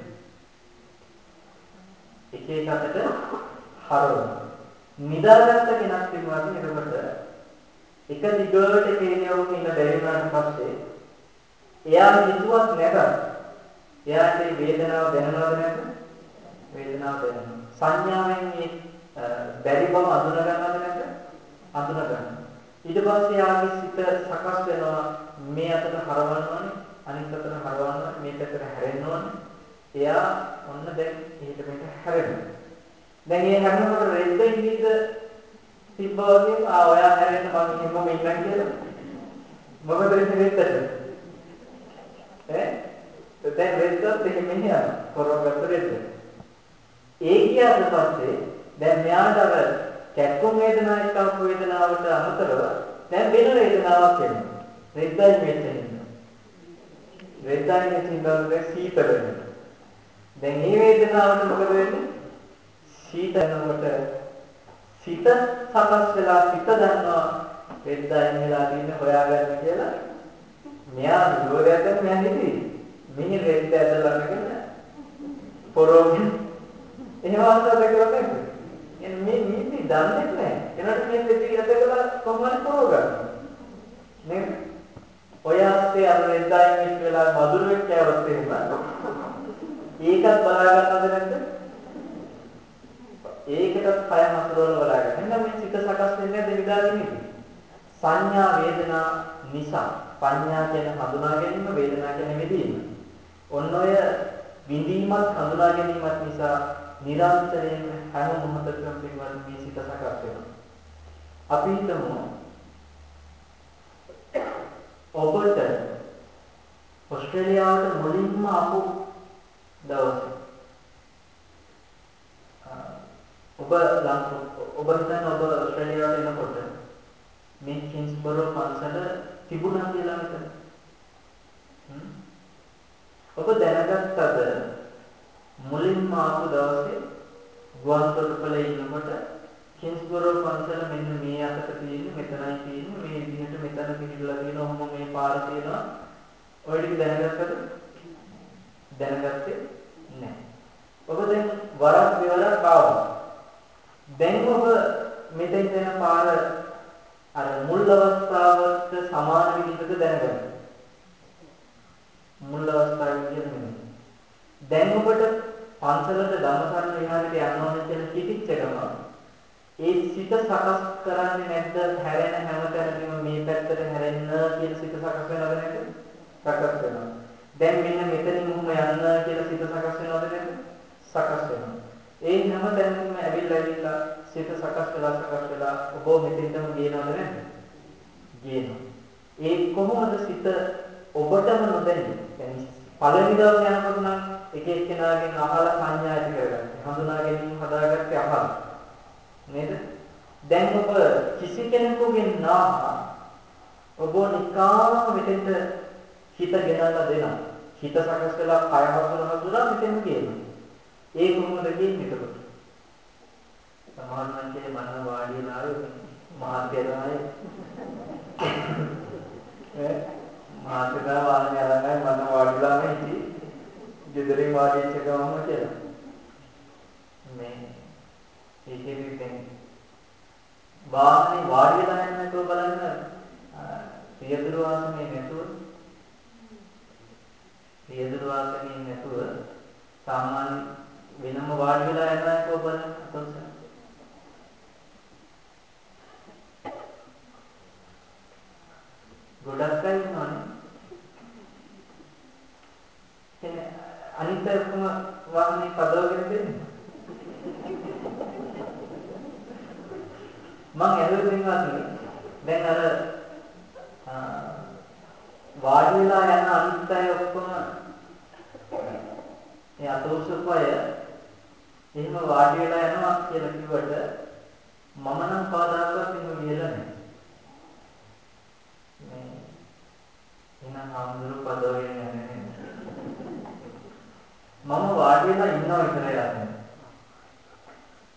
එක එක අතට හරවන. නිදාගත්ත කෙනෙක් කියනවා එතකොට එක දිගට එක ඉරියව්වක ඉන්න බැරි වුණාට පස්සේ එයා හිතුවක් නැතත් එයාට මේ වේදනාව දැනනවද නැද්ද? වේදනාව දැනෙනවා. සංඥාවෙන් මේ බැරි බව අඳුන ගන්නවද නැද්ද? අඳුන ගන්නවා. ඊට පස්සේ යාගේ සිත සකස් වෙනවා මේ අතට හරවන්න ඕනේ අනිත් අතට හරවන්න ඕනේ මේ පැත්තට හැරෙන්න ඕනේ. එයා ඔන්න දැන් එහෙට මෙහෙට හැරෙනවා. දැන් ඒ හැරෙනකොට රෙද්ද ඉඳීද තිබ්බා වගේම ආ ඔයා හැරෙන්න මම එහෙමම ඉන්නම් කියලා. මොකද වෙන්නේ රෙද්දට? ඈ දැන් රෙද්දත් එහෙම යනවා. කොරවගත්ත රෙද්ද. ඒ කියාට පස්සේ දැන් මෙයාට අර කැක්කුම් වේදනා එක්ක වේදනාවට අමතරව දැන් වෙන වේදනාවක් එනවා. රෙද්දයි මෙතනින්. රෙද්දයි මෙතනින් දැන් සීතල වෙනවා. දැන් මේ වේදනාවට මොකද වෙන්නේ? සීතලනකොට සිත සකස් වෙලා සිත දන්නවා රෙද්දයි මෙලා තියෙන හොයාගන්න කියලා. මෙයා විරෝධයක් දැන් මෙයා හිතේ. මෙහි රෙද්ද ඇදලා අරගෙන පොරොන් එහෙම අවස්ථාවක් දැකලා නැහැ. එන්නේ මේ නීති දන්නේ නැහැ. එනකොට මේ දෙවි ඇදලා කොහොමද පොරව ගන්න. නේද? ඔය ආස්තේ අර එද්දායින් මිස් වෙලා මధుර වෙච්ච අවස්ථේ එහෙම. ඒකත් බලා ගන්නවද නැද්ද? ඒකටත් කය හසුරවල බලා ගන්න. එහෙනම් මේ සිත සකස් වෙන්නේ නැද්ද විදාගෙන ඉන්නේ? සංඥා වේදනා නිසා පඤ්ඤා කියන හඳුනා ගැනීම වේදනා කියන විදීම. ඔන්න ඔය විඳීමත් හඳුනා ගැනීමත් නිසා නිරන්තරයෙන් හැම මොහොතකම පින්වත් මේ සිත සකස් වෙනවා. අපි හිතමු ඔබට ඕස්ට්‍රේලියාවට මුලින්ම ආපු දවසේ ඔබ ඔබ හිතන්න ඔබ ඕස්ට්‍රේලියාවට එනකොට මේ කින්ස්බරෝ පන්සල තිබුණා කියලා හිතන්න. ඔබ දැනගත්තද මුලින්ම ආපු දවසේ ගුවන්තොටුපළේ ඉන්නකොට කින්ස්බරෝ පන්සල මෙන්න මේ අතට තියෙන්නේ මෙතනයි තියෙන්නේ. මේ විදිහට මෙතන පිළිලා තියෙනවා ඔහොම මේ පාර තියෙනවා. ඔය ටික දැනගත්තද? දැනගත්තේ නැහැ. ඔබ දැන් වරක් දෙවරක් ආවා. දැන් ඔබ මෙතෙන් යන පාර අර මුල් අවස්ථාවට සමාන විදිහට දැනගන්න. මුල් අවස්ථාවේ විදිහට නෙමෙයි. දැන් ඔබට පන්සලට ධම්මසරණ විහාරයට යන්න ඕනේ කියලා සිටිච්ච ගමන් ඒ සිත සකස් කරන්නේ නැද්ද? හැරෙන හැමතැනදීම මේ පැත්තට හැරෙන්න කියලා සිත සකස් වෙනවද නැද්ද? සකස් වෙනවා. දැන් මෙන්න මෙතනින් උහුම යන්න කියලා සිත සකස් වෙනවද නැද්ද? සකස් වෙනවා. ඒ හැමතැනදීම ඇවිල්ලා ඇවිල්ලා සිත සකස් වෙලා සකස් වෙලා ඔබ මෙතෙන්ටම ගියනවද නැද්ද? ගියනවා ඒ කොහොමද සිත ඔබටම නොදැනී දැන් පළවෙනි දවසේ යනකොට එක එක්කෙනාගෙන් අහලා සංඥා ඇති කරගත්තේ. හඳුනා ගැනීම හදාගත්තේ අහලා. නේද? දැන් ඔබ කිසි කෙනෙකුගෙන් නාහා ඔබ නිකාම මෙතෙන්ට හිත ගෙනල්ලා දෙනවා. හිත සකස් වෙලා කය හසුර හසුරා මෙතෙන්ම ගේනවා. ඒ කොහොමද කියන්නේ එතකොට? සමහරවිට මම වාඩි වෙලා මහත්යලායි ඈ මහත්යලා වාහනේ අරගෙන මම වාඩිලා මේ ඉති ගෙදරින් වාඩි වෙච්ච ගමම කියලා මේ ඒකෙදි දැන් වාහනේ වාඩි වෙලා යනකොට බලන්න පියතුරු වාහනේ නැතුව රියදුරු වාසනේ නැතුව සාමාන්‍ය වෙනම වාඩි වෙලා යනවා කියව බලන්න අතොස්සන. ගොඩක් අය ඉන්නවනේ. එනේ අනිත් ඔක්කොම වාහනේ පදවගෙන දෙන්නේ. මං ඇහුවේ පින්වත්නි දැන් අර වාඩි වෙලා යන අනිත් අය ඔක්කොම ඒ අතෝසපය එහෙම වාඩි වෙලා යනවා කියලා කිව්වට මම නම් කවදාකවත් එහෙම කියලා නැහැ. මේ එහෙනම් ආම්දුරු පදවගෙන යන්නේ මම වාඩි වෙලා ඉන්නවා විතරයි යන්නේ.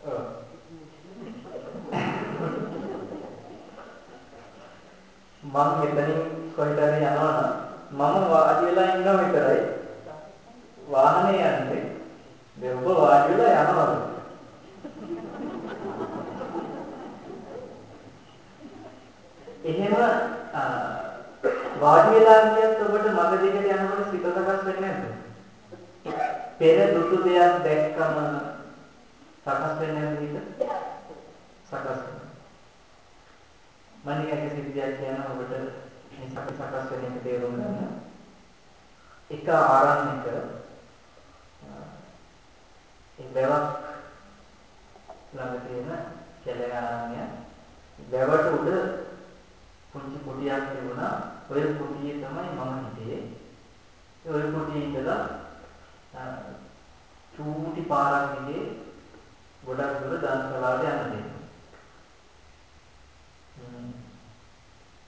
ඔව්. මම මෙතනින් කොහෙට හරි යනවනම් මම වාඩි වෙලා ඉන්නව විතරයි වාහනේ යන්නේ. දැන් ඔබ වාඩි වෙලා යනවද? එහෙම වාඩි වෙලා කියත් ඔබට මග දිගට යනකොට සිත සකස් වෙන්නේ නැද්ද? පෙර දුටු දෙයක් දැක්කම සකස් වෙන්නේ නැද්ද හිත? සකස් වෙනවා. මම එක සිද්ධියක් කියන ඔබට මේ සකස් සකස් වෙන එක තේරුම් ගන්න. එක ආරණ්‍යක ඒ වැවක් ළඟ තියෙන කැලේ ආරණ්‍ය වැවට උඩ පුංචි කුටියක් තිබුණා. ඔය කුටියේ තමයි මම හිටියේ. ඔය කුටියේ ඉඳලා චූටි පාරක් දිගේ ගොඩක් දුර දන්සලාට යන්න තියෙනවා.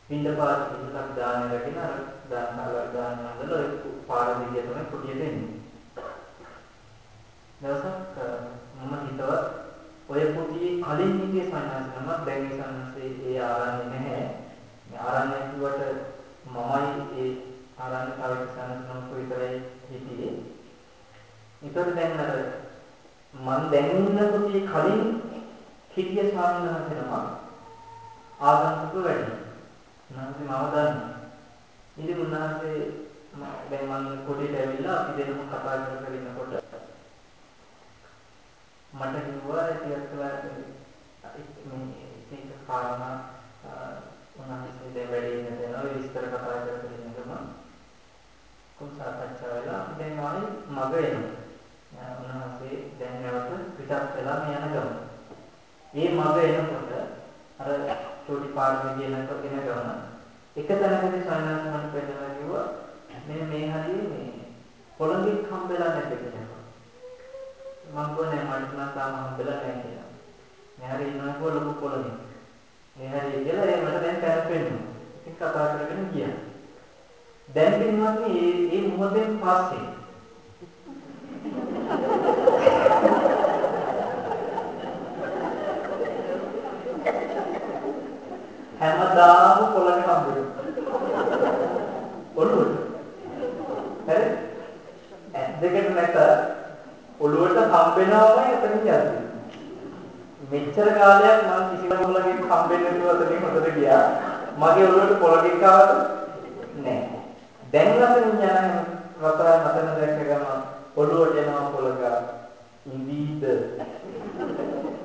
පින්ඩපාත ඉස්සක් දාන රැගෙන අර දානවල දාන වල ඔය පාර දිගේ තමයි කුටියට එන්නේ. දවසක් මම හිතවත් ඔය කුටියේ කලින් හිටියේ සන්නාසනම දැන් ඒ සන්නාසේ ඒ ආරන්නේ නැහැ. මේ ආරණ්‍ය කිව්වට මමයි ඒ ආරණ්‍ය තව එක සන්නාසනම විතරයි හිටියේ. ඒතකොට දැන් අර මම දැන් ඉන්න කුටියේ කලින් හිටිය ස්වාමීන් වහන්සේ නම ආගන්තුක වැඩි. උන්වහන්සේ මම දන්නවා. ඉතින් උන්වහන්සේ දැන් මම කුටියට ඇවිල්ලා අපි දෙන්නම කතා කරගෙන ඉන්නකොට මට කිව්වා ටිකක් වෙලා මේ ඒක කාරණා උන්වහන්සේ දැන් වැඩි ඉන්න තැන ඔය විස්තර කතා කරගෙන ඉන්නකම කුම් සාකච්ඡා වෙලා අපි දැන් ආවේ මග එනවා. උන්වහන්සේ දැන් නැවත පිටත් වෙලා මේ යන ගම. මේ මග එනකොට අර චෝටි පාරේ කියනකොට එන ගම එක තැනකදී සයනස් මට පෙන්නලා කිව්වා මෙන්න මේ හරියේ මේ පොළොංගික් හම්බෙලා නැද්ද කියලා. මම කියන්නේ මට නම් තාම හම්බෙලා නැහැ කියලා. මේ හරිය ඉන්නකොට ලොකු පොළොංගික්. මේ හරිය කියලා ඒ මට දැන් තැන පෙන්නුවා. ඉතින් කතා කරගෙන ගියා. දැන් පින්වත්නි මේ මේ මොහොතෙන් පස්සේ හැමදාම පොළක හම්බ වෙනවා. ඔළුවට. හරි? ඇස් දෙකට නැත ඔළුවට හම්බ වෙනවමයි එතන කියන්නේ. මෙච්චර කාලයක් මම කිසිම පොළකින් හම්බෙන්නේ නැතුව අතනින් හොතට ගියා. මගේ ඔළුවට පොළකින් ආවද? නැහැ. දැන් අතනින් යන වතර මතන දැක්ක ගමන් ඔළුවට එනවා පොළක ඉඳීද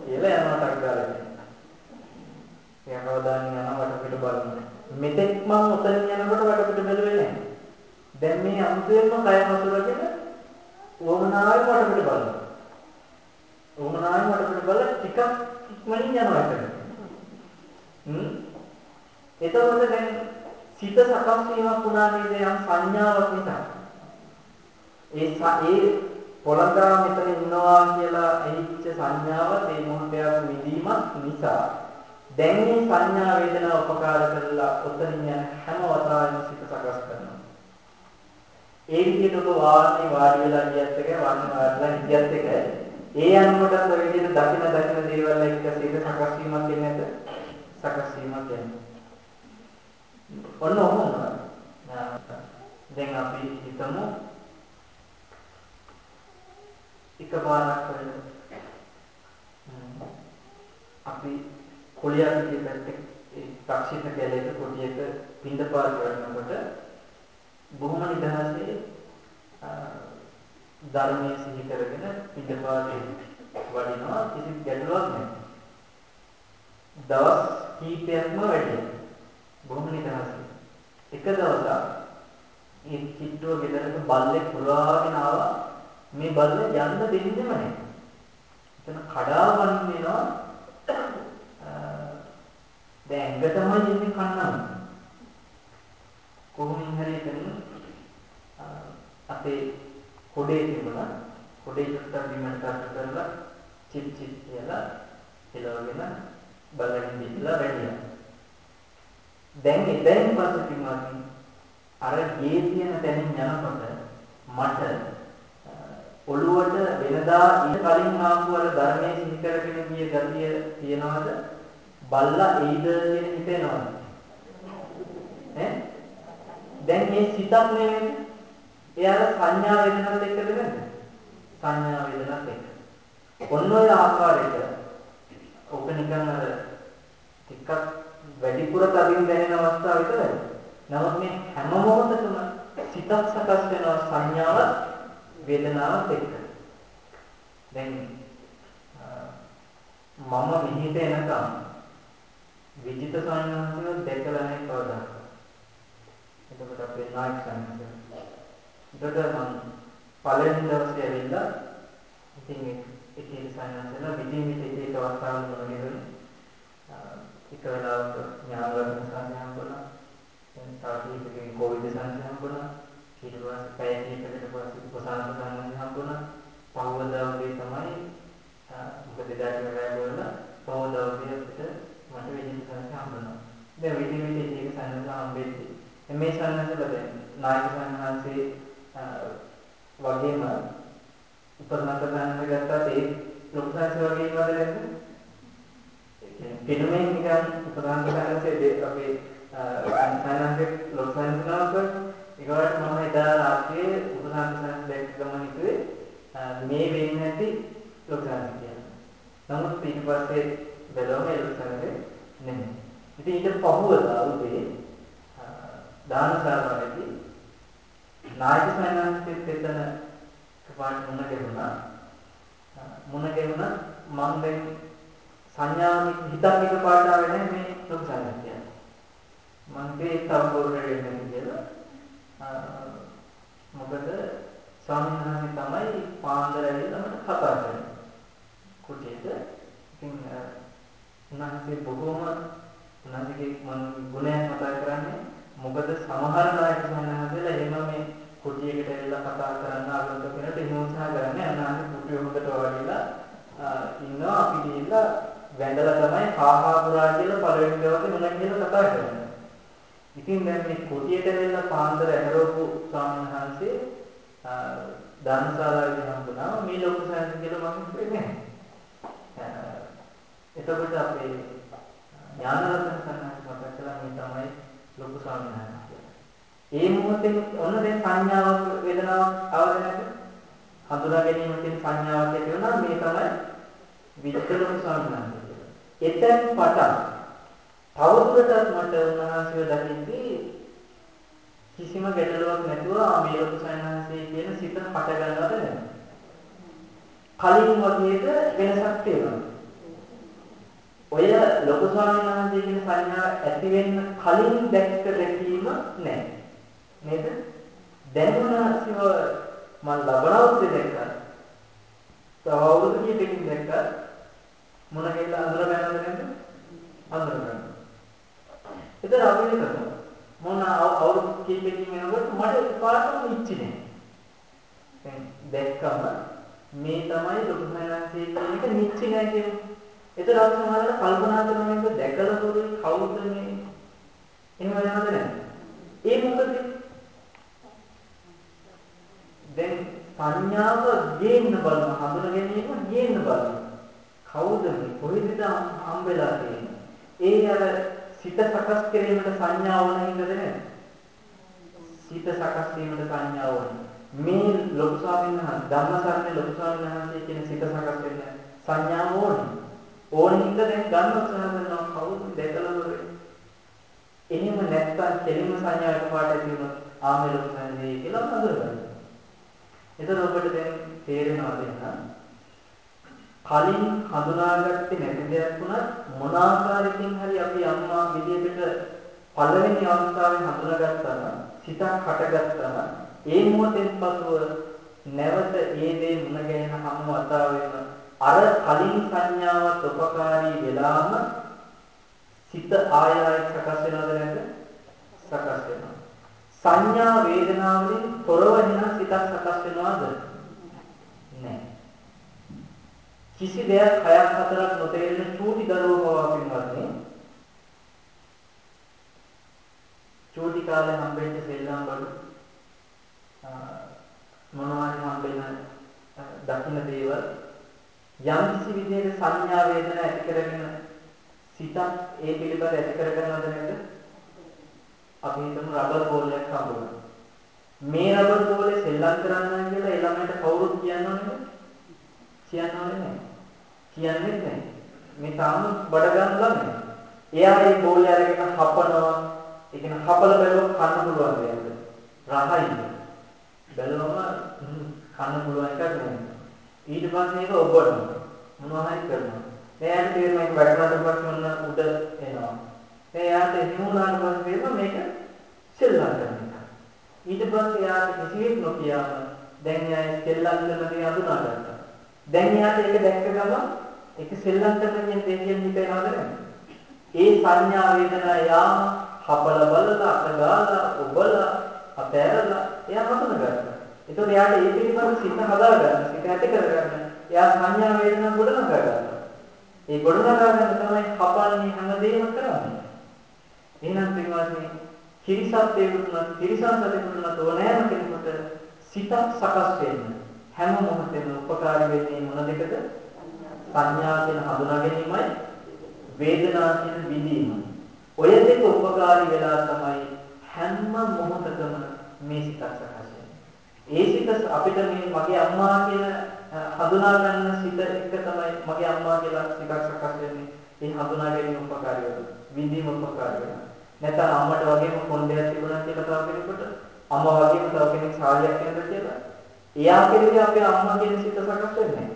කියලා යනවා ටක් යනවදාන් යන වටපිට බලන්න. මෙතෙක් මම උතන යනකොට වටපිට බැලුවේ නැහැ. දැන් මේ අමුතුවෙන්ම කය මසුරගෙන වමනාවෙන් වටපිට බලනවා. වමනාවෙන් වටපිට බලලා ටිකක් ඉක්මනින් යනවා එතන. හ්ම්. එතකොට දැන් සිත සකස් වීමක් වුණා නේද යම් සංඥාවක් නිසා. ඒ ඒ පොළඟා මෙතන ඉන්නවා කියලා එහිච්ච සංඥාව ඒ මොහොතේ විදීමක් නිසා දැන් මේ සංඥා වේදනා උපකාර කරලා ඔතනින් යන හැම වතාවෙම සිත සකස් කරනවා. ඒ විදිහට ඔබ වාහනේ වාඩි වෙලා ගියත් එක වාහනේ වාඩිලා ගියත් එක ඒ යනකොට ඔය විදිහට දකින දකින දේවල් එක්ක සිත සකස් වීමක් කියන්නේ නැද්ද? සකස් වීමක් කියන්නේ. ඔන්න ඔහොම දැන් අපි හිතමු එකපාරක් වෙන අපි කොළියාගේ පැත්තේ ඒ තාක්ෂිත කැලේක කොටියක පින්දපාත කරනකොට බොහොම නිදහසේ ධර්මයේ සිහි කරගෙන පිටපාතේ වඩිනවා කිසි ගැටලුවක් නැහැ. දවස් කීපයක්ම වැඩිය. බොහොම නිදහසයි. එක දවසක් ඒ කිට්ටුව ගෙදරට බල්ලෙක් පුරාගෙන ආවා. මේ බල්ලේ යන්න දෙන්නෙම නැහැ. එතන කඩා වන්දිනවා. දැන් ඇඟ තමයි ඉන්නේ කන්නම. කොහොමින් හරි එතන අපේ කොඩේ තිබුණා. කොඩේ චුට්ටක් බිමට තට්ටු කරලා චිප් චිප් කියලා එලවගෙන බලන් ඉඳලා වැඩියා. දැන් එතෙන් පස්සේ පින්වත්නි අර ගේ තියෙන තැනින් යනකොට මට ඔළුවට වෙනදා ඊට කලින් ආපු අර ධර්මයේ සිහි කරගෙන ගිය ගතිය තියනවද? බල්ලා එයිද කියන හිතෙනවද? ඈ දැන් මේ සිතක් නෙමෙයි. එයාට සංඥා වේදනත් එක්කද නැද්ද? සංඥා වේදනත් එක්ක. ඔන්න ඔය ආකාරයට ඔක නිකන් අර ටිකක් වැඩිපුර තදින් දැනෙන අවස්ථාව විතරයි. නමුත් මේ හැම මොහොතකම සිතක් සකස් වෙනවා සංඥාවත් වේදනාවත් එක්ක. දැන් මම මෙහිට එනකම් විජිත සංඥාන්තිව දැකලා නැහැ කවදාවත්. එතකොට අපේ නායක සංඥාන්තිව. එතකොට මම පළවෙනි දවසේ ඇවිල්ලා ඉතින් එක එක සංඥාන්තිවලා විදින් විට එක එක අවස්ථාවල මොන ගෙදුනේ. එක වෙලාවක ඥානවර්ධන සංඥා හම්බුණා. තව කීපකින් කොවිද සංඥා හම්බුණා. ඊට පස්සේ පැය කීපයකට පස්සේ උපසාරක සංඥා හම්බුණා. පහවදා උදේ තමයි මොකද එදාට රැය වුණා. පහවදා උදේ අපිට මට විජිත සංඥා හම්බුණා. දැන් විදි විදි එක එක සංඥා හම්බෙද්දී මේ සංඥාවල දැන් නායක සංඥාන්සේ වගේම උපසාරක සංඥා ගත්තාට ඒ ලොකු සංඥා වගේම වද නැද්ද? පිනුමෙන් නිකන් උපසාරක සංඥාන්සේ අපේ සංඥාන්සේ ලොකු සංඥාවක් ඒකට මම එදා රාත්‍රියේ උපසාරක සංඥා දැක්ක ගමන් හිතුවේ මේ වෙන්නේ නැති ලොකු සංඥා කියලා. නමුත් ඊට පස්සේ බැලුවම ඒ ලොකු සංඥා නෙමෙයි. ඉතින් ඊට පහුවදා උදේ දානශාලාවේදී නායක සංඥාන්සෙත් එතන කපාට මුණ ගැහුණා. මුණ ගැහුණා මම දැන් සංඥාවක් හිතක් එකපාරට ආවේ නැහැ මේ ලොකු සංඥා කියන්නේ. මම මේ තව කවුරුහරි වෙන්නේ කියලා. මොකද ස්වාමීන් වහන්සේ තමයි පාන්දර ඇවිල්ලා මට කතා කරන්නේ. කුටියට. ඉතින් උන්වහන්සේ බොහෝම උන්වහන්සේගේ මම ගුණයක් මතක් කරන්නේ මොකද සමහර නායක සමහරවිට එහෙම මේ කුටියකට ඇවිල්ලා කතා කරන්න ආගන්තුක කෙනෙකුට එහෙම උත්සාහ කරන්නේ උන්වහන්සේ කුටිය හොඳට වාඩිලා ඉන්නවා අපි ගිහිල්ලා වැඳලා තමයි හාහා පුරා කියලා පළවෙනි දවසේ මුණ කියලා කතා කරන්නේ. ඉතින් දැන් මේ කුටියට ඇවිල්ලා පාන්දර ඇහැරවපු ස්වාමීන් වහන්සේ ධර්මශාලාවේ හම්බුණා මේ ලොකු සංඝ කියලා මම හිතුවේ නැහැ. එතකොට අපේ ඥානරත්න සන්නාස මතක් කළා මේ තමයි ලොකු ස්වාමීන් වහන්සේ. ඒ මොහොතේ ඔන්න දැන් සංඥාවක් වේදනාවක් ආවද නැද්ද? හඳුනා ගැනීම කියන සංඥාවක් ඇති වුණා මේ තමයි විචිත ලොකු ස්වාමීන් වහන්සේ කියලා. එතෙන් පටන් තවදුරටත් මට උන්වහන්සේව දකිද්දී කිසිම ගැටලුවක් නැතුව මේ ලොකු සංඥාන්සේ කියන සිත හට ගන්නවද නැද්ද? කලින් වගේද වෙනසක් තියෙනවා. ඔය ලොකු ස්වාමීන් වහන්සේ කියන සංඥා ඇති වෙන්න කලින් දැක්ක දැකීම නැහැ. නේද? දැන් උන්වහන්සේව මම ලබනවුරුද්දේ දැක්කා. තව අවුරුදු කීපකින් දැක්කා. මොන කියලා අඳුර ගන්නවද නැද්ද? අඳුර ගන්න. ඒතර අපි හිතමු මොන අවුරුදු කීපකින් වෙනකොට මට එකපාරටම ඉච්චිනේ. දැන් දැක්කම මේ තමයි ලොකු සංඥාන්සේ කියන එක නිච්චි නෑ කියන්නේ. ඒතර අපි සමහරවිට කල්පනා කරනවා නේද දැකලා පොරුයි කවුද මේ එහෙම වෙනවද නැද්ද? ඒ මොකද? දැන් සංඥාව ගේන්න බලන හඳුන ගැනීම ගේන්න බලන කවුද මේ කොහෙද හම්බෙලා තියෙන්නේ? ඒ අර සිත සකස් කිරීමට සංඥාව ඕන හින්දාද නැද්ද? සිත සකස් වීමට සංඥාව ඕන. මේ ලොකු ස්වාමීන් වහන්සේ ධම්මසරණේ ලොකු ස්වාමීන් වහන්සේ කියන සිත සකස් වෙන්න සංඥාව ඕනේ. ඕන හින්දා දැන් ගන්න උත්සාහ කරනවා කවුද දැකලා වරේ. එහෙම නැත්තම් කෙලින්ම සංඥාවක පාට ඇති වුණොත් ආමේ ලොකු සංඥේ කියලා හඳුනගන්න. එතකොට ඔබට දැන් තේරෙනවද එහෙනම් කලින් හඳුනාගත්තේ නැති දෙයක් වුණත් මොන ආකාරයකින් හරි අපි අම්මා විදියට පළවෙනි අවස්ථාවේ හඳුනාගත්තා නම් සිතක් හටගත්තා නම් ඒ මොහොතෙන් පසුව නැවත ඒ දේ මුණ ගැහෙන හැම වතාවෙම අර කලින් සංඥාවත් උපකාරී වෙලාම සිත ආය ආයත් සකස් වෙනවද නැද්ද? සකස් වෙනවා. සංඥා වේදනාවලින් තොරව එන සිතක් සකස් වෙනවද? නැහැ. කිසි දෙයක් හයක් හතරක් නොතේරෙන චූටි දරුවෝ පවා පින්වත්නි චූටි කාලේ හම්බෙච්ච සෙල්ලම් බඩු මොනවා හරි හම්බෙන දකින්න දේවල් යම් කිසි විදිහක සංඥා වේදනා ඇති කරගෙන සිතක් ඒ පිළිබඳ ඇති කරගන්නවද නැද්ද? අපි හිතමු රබර් බෝලයක් හම්බුණා. මේ රබර් බෝලේ සෙල්ලම් කරන්න කියලා ඒ ළමයට කවුරුත් කියන්නවද? කියන්නවද නැහැ. කියන්නේත් නැහැ. මේ තාම බඩ ගන්න ළමයි. එයා මේ බෝලේ අරගෙන හපනවා. ඒ කියන්නේ හපල බැලුවොත් කන්න පුළුවන් දෙයක්. රහයි. බැලුවම කන්න පුළුවන් එකක් නෙමෙයි. ඊට පස්සේ ඒක ඔබනවා. මොනවා හරි කරනවා. එයාට තේරෙනවා මේක වැටුණාට පස්සේ ඔන්න උඩ එනවා. එයාට එහෙම වුණාට පස්සේ තේරෙනවා මේක සෙල්ලම් කරන එක. ඊට පස්සේ එයාට කිසිවෙක් නොකියාම දැන් එයා සෙල්ලම් කරන දේ අඳුනාගත්තා. දැන් එයාට ඒක දැක්ක ගමන් ඒක සෙල්ලම් කරන කියන දේ කියන හිතේනවද නැද්ද? ඒ සංඥා වේදනා යාම හපල බලලා අත ගාලා ඔබලා අතෑරලා එයා හඳුනගත්තා. ඒතකොට එයාට ඒ පිළිබඳ සිත හදාගන්න, සිත ඇති කරගන්න, එයා සංඥා වේදනා ගොඩනගා ගන්නවා. ඒ ගොඩනගා ගන්න තමයි කපන්නේ හැමදේම කරන්නේ. එහෙනම් පින්වත්නි, කිරිසත්ත්වයකට තිරිසන්සතෙකුට ඕනෑම කෙනෙකුට සිතක් සකස් වෙන්න හැම මොහොතෙම උපකාරී වෙන්නේ මොන දෙකද? සංඥා කියන හඳුනා ගැනීමයි වේදනා කියන විඳීමයි. ඔය දෙක උපකාරී වෙලා තමයි හැම මොහොතකම මේ සිතක් සකස් ඒ සිත අපිට මේ මගේ අම්මා කියන හඳුනා ගන්න සිත එක තමයි මගේ අම්මා කියලා සිතක් සකස් වෙන්නේ. ඒ හඳුනා ගැනීම උපකාරී වෙනවා. විඳීම උපකාරී වෙනවා. නැත්නම් අම්මට වගේම කොණ්ඩයක් තිබුණා කියලා තව කෙනෙකුට අම්මා වගේම තව කෙනෙක් සාලියක් වෙනද කියලා. එයා කෙරෙහි අපේ අම්මා කියන සිත සකස් වෙන්නේ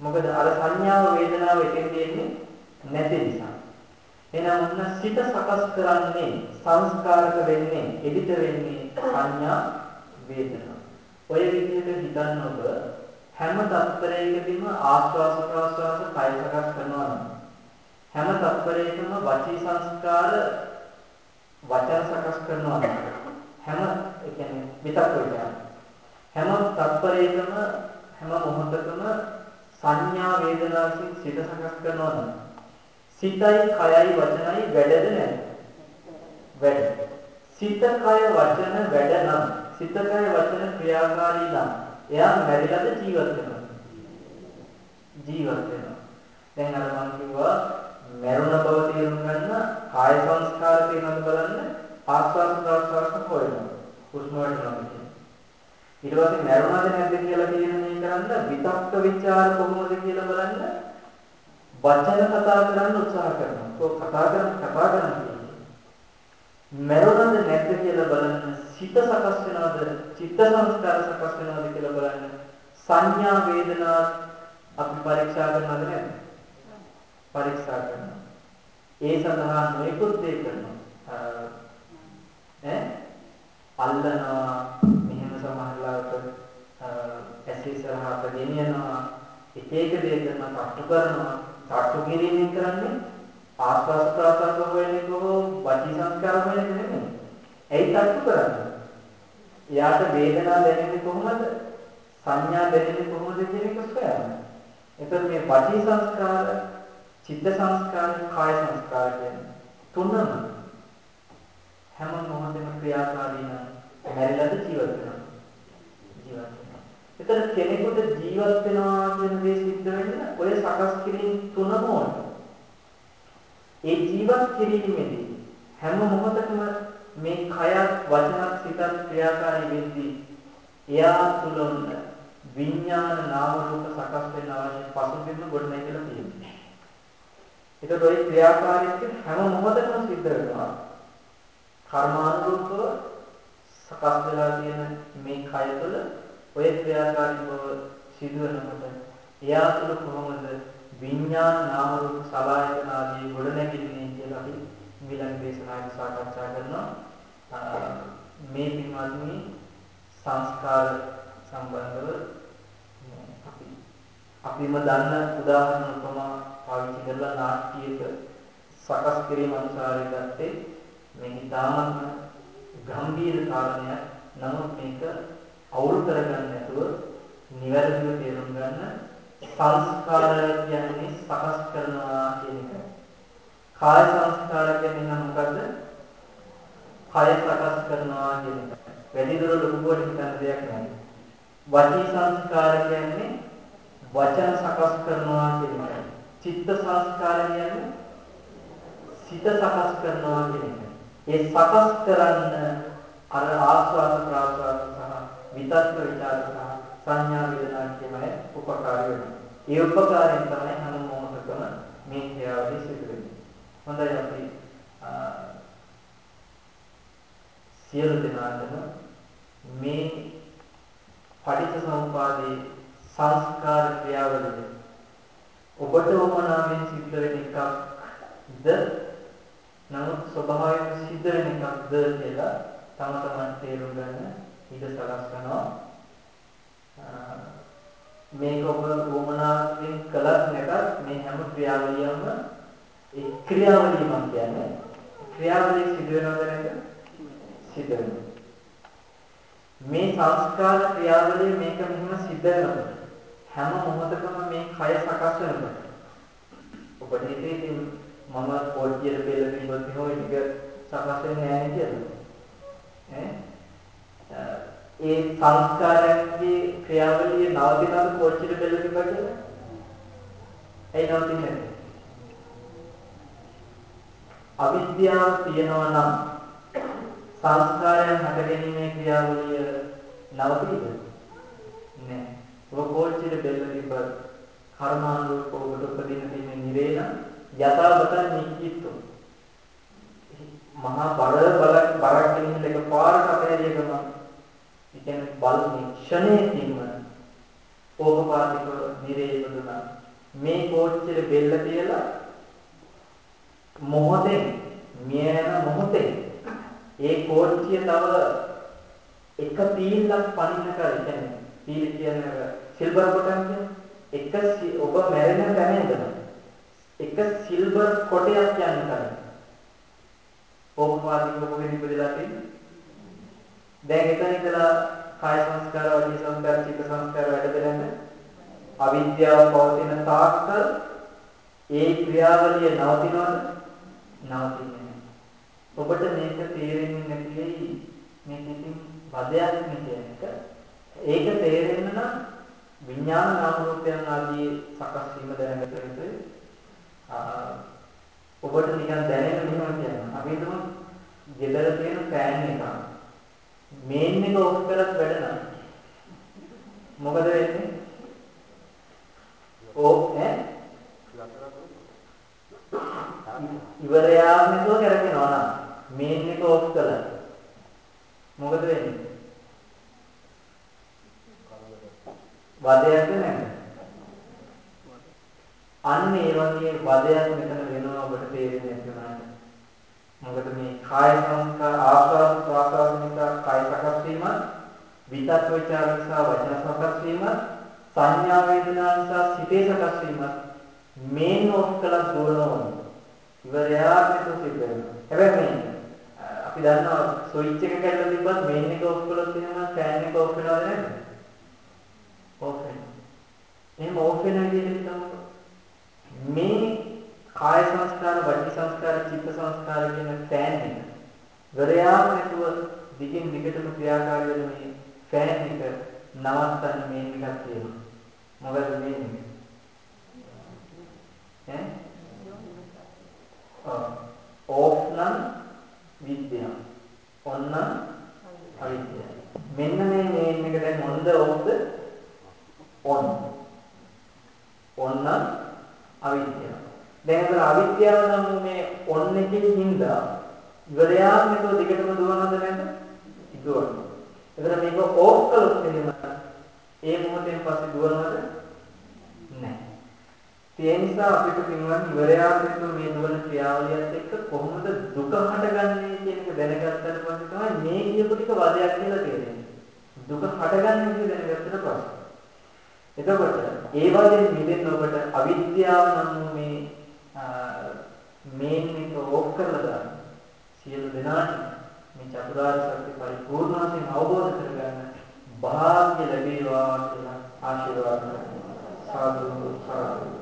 මොකද අර සංඥාව වේදනාව එතෙන්දී එන්නේ නැති නිසා. එහෙනම් ඔන්න සිත සකස් කරන්නේ සංස්කාරක වෙන්නේ එදිට වෙන්නේ සංඥා වේදනා ඔය විදිහට හිතන්න ඔබ හැම තත්පරයකදීම ආස්වාස ප්‍රාස්වාස කය සකස් කරනවා නම් හැම තත්පරයකම වචී සංස්කාර වචන සකස් කරනවා නම් හැම ඒ කියන්නේ විතක් විචාර හැම තත්පරයකම හැම මොහොතකම සංඥා වේදනා විසින් සිත සකස් කරනවා නම් සිතයි කයයි වචනයි වැඩද නැද්ද වැඩ සිත කය වචන වැඩ නම් සිත කය වචන ක්‍රියාකාරී නම් එයා මැරිලාද ජීවත් වෙනවද? ජීවත් වෙනවා. දැන් අර මම කිව්වා මරුණ බව තේරුම් ගන්න කාය සංස්කාර තියෙනවද බලන්න ආස්වාද ප්‍රාස්වාද හොයනවා. හුස්ම වටනවා කියන්නේ. ඊට පස්සේ මරුණාද නැද්ද කියලා තීරණය කරන්න විතක්ක ਵਿਚාර කොහොමද කියලා බලන්න වචන කතා කරන්න උත්සාහ කරනවා. කො කතා කරන කතා කරන්නේ මරුණද නැද්ද කියලා බලන්න සිත සකස් වෙනවද චිත්ත සංස්කාර සකස් වෙනවද කියලා බලන්න සංඥා වේදනා අපි පරීක්ෂා කරනවද නැද්ද? පරීක්ෂා කරනවා. ඒ සඳහා නොයෙකුත් දේ කරනවා. ඈ? අල්ලනවා. මෙහෙම සමහරලාට ඇසේ සරහට ගෙනියනවා එක එක දේ කරනවා තට්ටු කරනවා තට්ටු කිරීමෙන් කරන්නේ ආස්වාස ප්‍රාසාස හොයන එක හෝ වචී සංස්කාර හොයන එක නෙමෙයි. ඇයි තට්ටු කරන්නේ? එයාට වේදනාව දැනෙන්නේ කොහොමද? සංඥා දැනෙන්නේ කොහොමද කියන එක සොයන්න. එතකොට මේ වචී සංස්කාර, චිත්ත සංස්කාර, කාය සංස්කාර කියන්නේ තුනම හැම මොහොතෙම ක්‍රියාකාරී නම් මැරිලාද ජීවත් වෙනවා. ජීවත් වෙනවා. එතකොට කෙනෙකුට ජීවත් වෙනවා කියන දේ සිද්ධ වෙන්න ඔය සකස් කිරීම තුනම ඕනේ. ඒ ජීවත් කිරීමේදී හැම මොහොතකම මේ කයත් වචනත් සිතත් ක්‍රියාකාරී වෙද්දී එයා තුළොන්න විඥාන නාම රූප සකස් වෙන්න අවශ්‍ය පසුබිම ගොඩනැගිලා තියෙනවා. ඒකට ওই ක්‍රියාකාරීත්වය හැම මොහොතකම සිද්ධ වෙනවා. කර්මානුරූපව සකස් වෙලා තියෙන මේ කය තුළ ඔය ක්‍රියාකාරී බව සිදු වෙනකොට එයා තුළ කොහොමද විඥාන නාම රූප සලආයතන ආදී ගොඩනැගෙන්නේ කියලා අපි ඊළඟ දේශනාවේ සාකච්ඡා කරනවා. මේ පින්වත්නි සංස්කාර සම්බන්ධව අපි අපිම දන්න උදාහරණ උපමා පාවිච්චි කරලා නාට්‍යයක සකස් කිරීම අනුසාරය ගත්තේ මේ ඉතාමත්ම ගම්බීර කාරණයක්. නමුත් මේක අවුල් කරගන්න නැතුව නිවැරදිව තේරුම් ගන්න සංස්කාර කියන්නේ සකස් කරනවා කියන එක. කාය සංස්කාර කියන්නේ මොකද්ද? කය සකස් කරනවා කියන එක. වැඩි දුර ලොකුවට හිතන්න දෙයක් නැහැ. වචී සංස්කාර කියන්නේ වචන සකස් කරනවා කියන එක. චිත්ත සංස්කාර කියන්නේ සිත සකස් කරනවා කියන එක. ඒ සකස් කරන්න අර ආස්වාද ප්‍රාසාද සහ විතක්ක ਵਿਚාර සහ සංඥා වේදනා කියමයි උපකාරී වෙනවා. ඒ උපකාරයෙන් තමයි හැම මොහොතකම මේ ක්‍රියාවලිය සිදු වෙන්නේ. හොඳයි අපි සියලු දෙනාටම මේ පටිච්චසමුපාදේ සංස්කාර ක්‍රියාවලිය ඔබට උමනාවෙන් සිද්ධ වෙන එකක්ද නමුත් ස්වභාවයෙන් සිද්ධ වෙන එකක්ද කියලා තම තමන් තේරුම් ගන්න ඉඩ සලස්වනවා මේක ඔබ වමනාවෙන් කළත් නැතත් මේ හැම ක්‍රියාවලියම ඒ ක්‍රියාවලිය මම කියන්නේ. ක්‍රියාවලිය සිදු වෙනවද නැද්ද? සිදු වෙනවා. මේ සංස්කාර ක්‍රියාවලිය මේක මෙහෙම සිද්ධ වෙනකොට හැම මොහොතකම මේ කය සකස් වෙනකොට ඔබට හිතේ ඉතින් මම පොඩ්ඩියට බෙල්ල තිබ්බොත් එහෙම ඒක සකස් වෙන්නේ නැහැ කියලා. ඈ? ඒ සංස්කාරයන්ගේ ක්‍රියාවලිය නවතිනවද කොච්චර බෙල්ල තිබ්බා කියලා? ඇයි නවතින්නේ නැත්තේ? අවිද්‍යාව තියෙනවා නම් සංස්කාරයන් හට ගැනීමේ ක්‍රියාවලිය නවතිද? නෑ. ඔබ කොච්චර බෙල්ල තිබ්බත් කර්මානුරූපව ඔබට උපදින තියෙන නිරේන යථාවතන් නික්කිත්තු. මහා බර බලක් බරක් ගෙනින්න එක පාරට අපේරිය ගමන් ඒ කියන්නේ බලන්නේ ක්ෂණයකින්ම ඕපපාතික නිරේ ඉපදුනා. මේ කෝච්චියේ බෙල්ල තියලා මොහොතෙන් මියන මොහොතේ ඒ කෝච්චිය තව එක පීල්ලක් පනින්න කර කියන්නේ පීල් කියන්නේ සිල්වර් බටන් කියන්නේ එක ඔබ මැරෙන තැන ඉඳලා එක සිල්වර් කොටයක් යන්න කරන්නේ ඕපපාතික ඔබගේ ඉපදලා තියෙන්නේ දැන් එතන ඉඳලා කාය සංස්කාර, වචී සංස්කාර, චිත්ත සංස්කාර වැඩද නැද්ද? අවිද්‍යාව පවතින තාක්කල් ඒ ක්‍රියාවලිය නවතිනවද? නවතින්නේ නැහැ. ඔබට මේක තේරෙන්නේ නැති වෙයි මේක ඉතින් වදයක් නේ කියන එක. ඒක තේරෙන්න නම් විඥාන නාම රූපයන් ආදී සකස් වීම දැනගත යුතුයි. ඔබට නිකන් දැනෙන්න මෙහෙම කියන්න. අපි හිතමු ගෙදර තියෙන ෆෑන් එකක් මේන් එක ඔෆ් කරත් වැඩ නැහැ. මොකද වෙන්නේ? ඕෆ් ඈ ඉවරයක් නේද කරගෙනවා නම් මේන් එක ඔෆ් කළා. මොකද වෙන්නේ? වදයක්ද නැද්ද? අන්න ඒ වගේ වදයක් මෙතන වෙනවා ඔබට තේරෙන්නේ නැති වුණාට. මොකද මේ කාය සංස්කාර ආස්වාද ප්‍රාසාද නිසා කාය සකස් වීම විතක් විචාර නිසා වචන සකස් වීම සංඥා වේදනා නිසා සිතේ සකස් වීම මේන් ඔෆ් කළා දුරනවා ඉවරයක් නේද සිද්ධ වෙනවා. හැබැයි මේ අපි දන්නවා ස්විච් එක කඩලා තිබ්බත් මේන් එක ඔෆ් කළොත් එහෙම ෆෑන් එක ඔෆ් වෙනවද නැද්ද? ඔෆ් වෙනවා එහෙම ඔෆ් වෙන විදිහට මේ කාය සංස්කාර, වචී සංස්කාර, චිත්ත සංස්කාර කියන ෆෑන් එක. වරයාම නැතුව දිගින් දිගටම ක්‍රියාකාරී වෙන මේ ෆෑන් එක නවත්තන්න මේන් එකක් තියෙනවා. මොකද මේන් එක? ඈ? ඕෆ් නම් විද්‍යාව. ඔන්න අවිද්‍යාව. මෙන්න මේ මේන් එක දැන් ඔන්ද ඕෆ්ද? ඔන්. ඔන්න අවිද්‍යාව. දැන් අතන අවිද්‍යාව නම් මේ ඔන් එකකින් හින්දා ඉවරයක් නැතුව දිගටම දුවනවද නැද්ද? දුවනවා. එතන මේක ඕෆ් කළොත් එහෙම ඒ මොහොතෙන් පස්සේ දුවනවද? නැහැ. ඒ නිසා අපිට පින්වත් ඉවරයාට මේ දුවන ක්‍රියාවලියත් එක්ක කොහොමද දුක හටගන්නේ කියන එක දැනගත්තට පස්සේ තමයි මේ කියපු ටික වදයක් කියලා තේරෙන්නේ. දුක හටගන්නේ කියලා දැනගත්තට පස්සේ. එතකොට ඒ වගේ මිදෙන්න ඔබට අවිද්‍යාව නම් මේ මේන් එක ඕෆ් කරලා දාන්න. සියලු දෙනාට මේ චතුරාර්ය සත්‍ය පරිපූර්ණ වශයෙන් අවබෝධ කරගන්න භාග්‍ය ලැබේවා කියලා ආශිර්වාද කරනවා. සාදු සාදු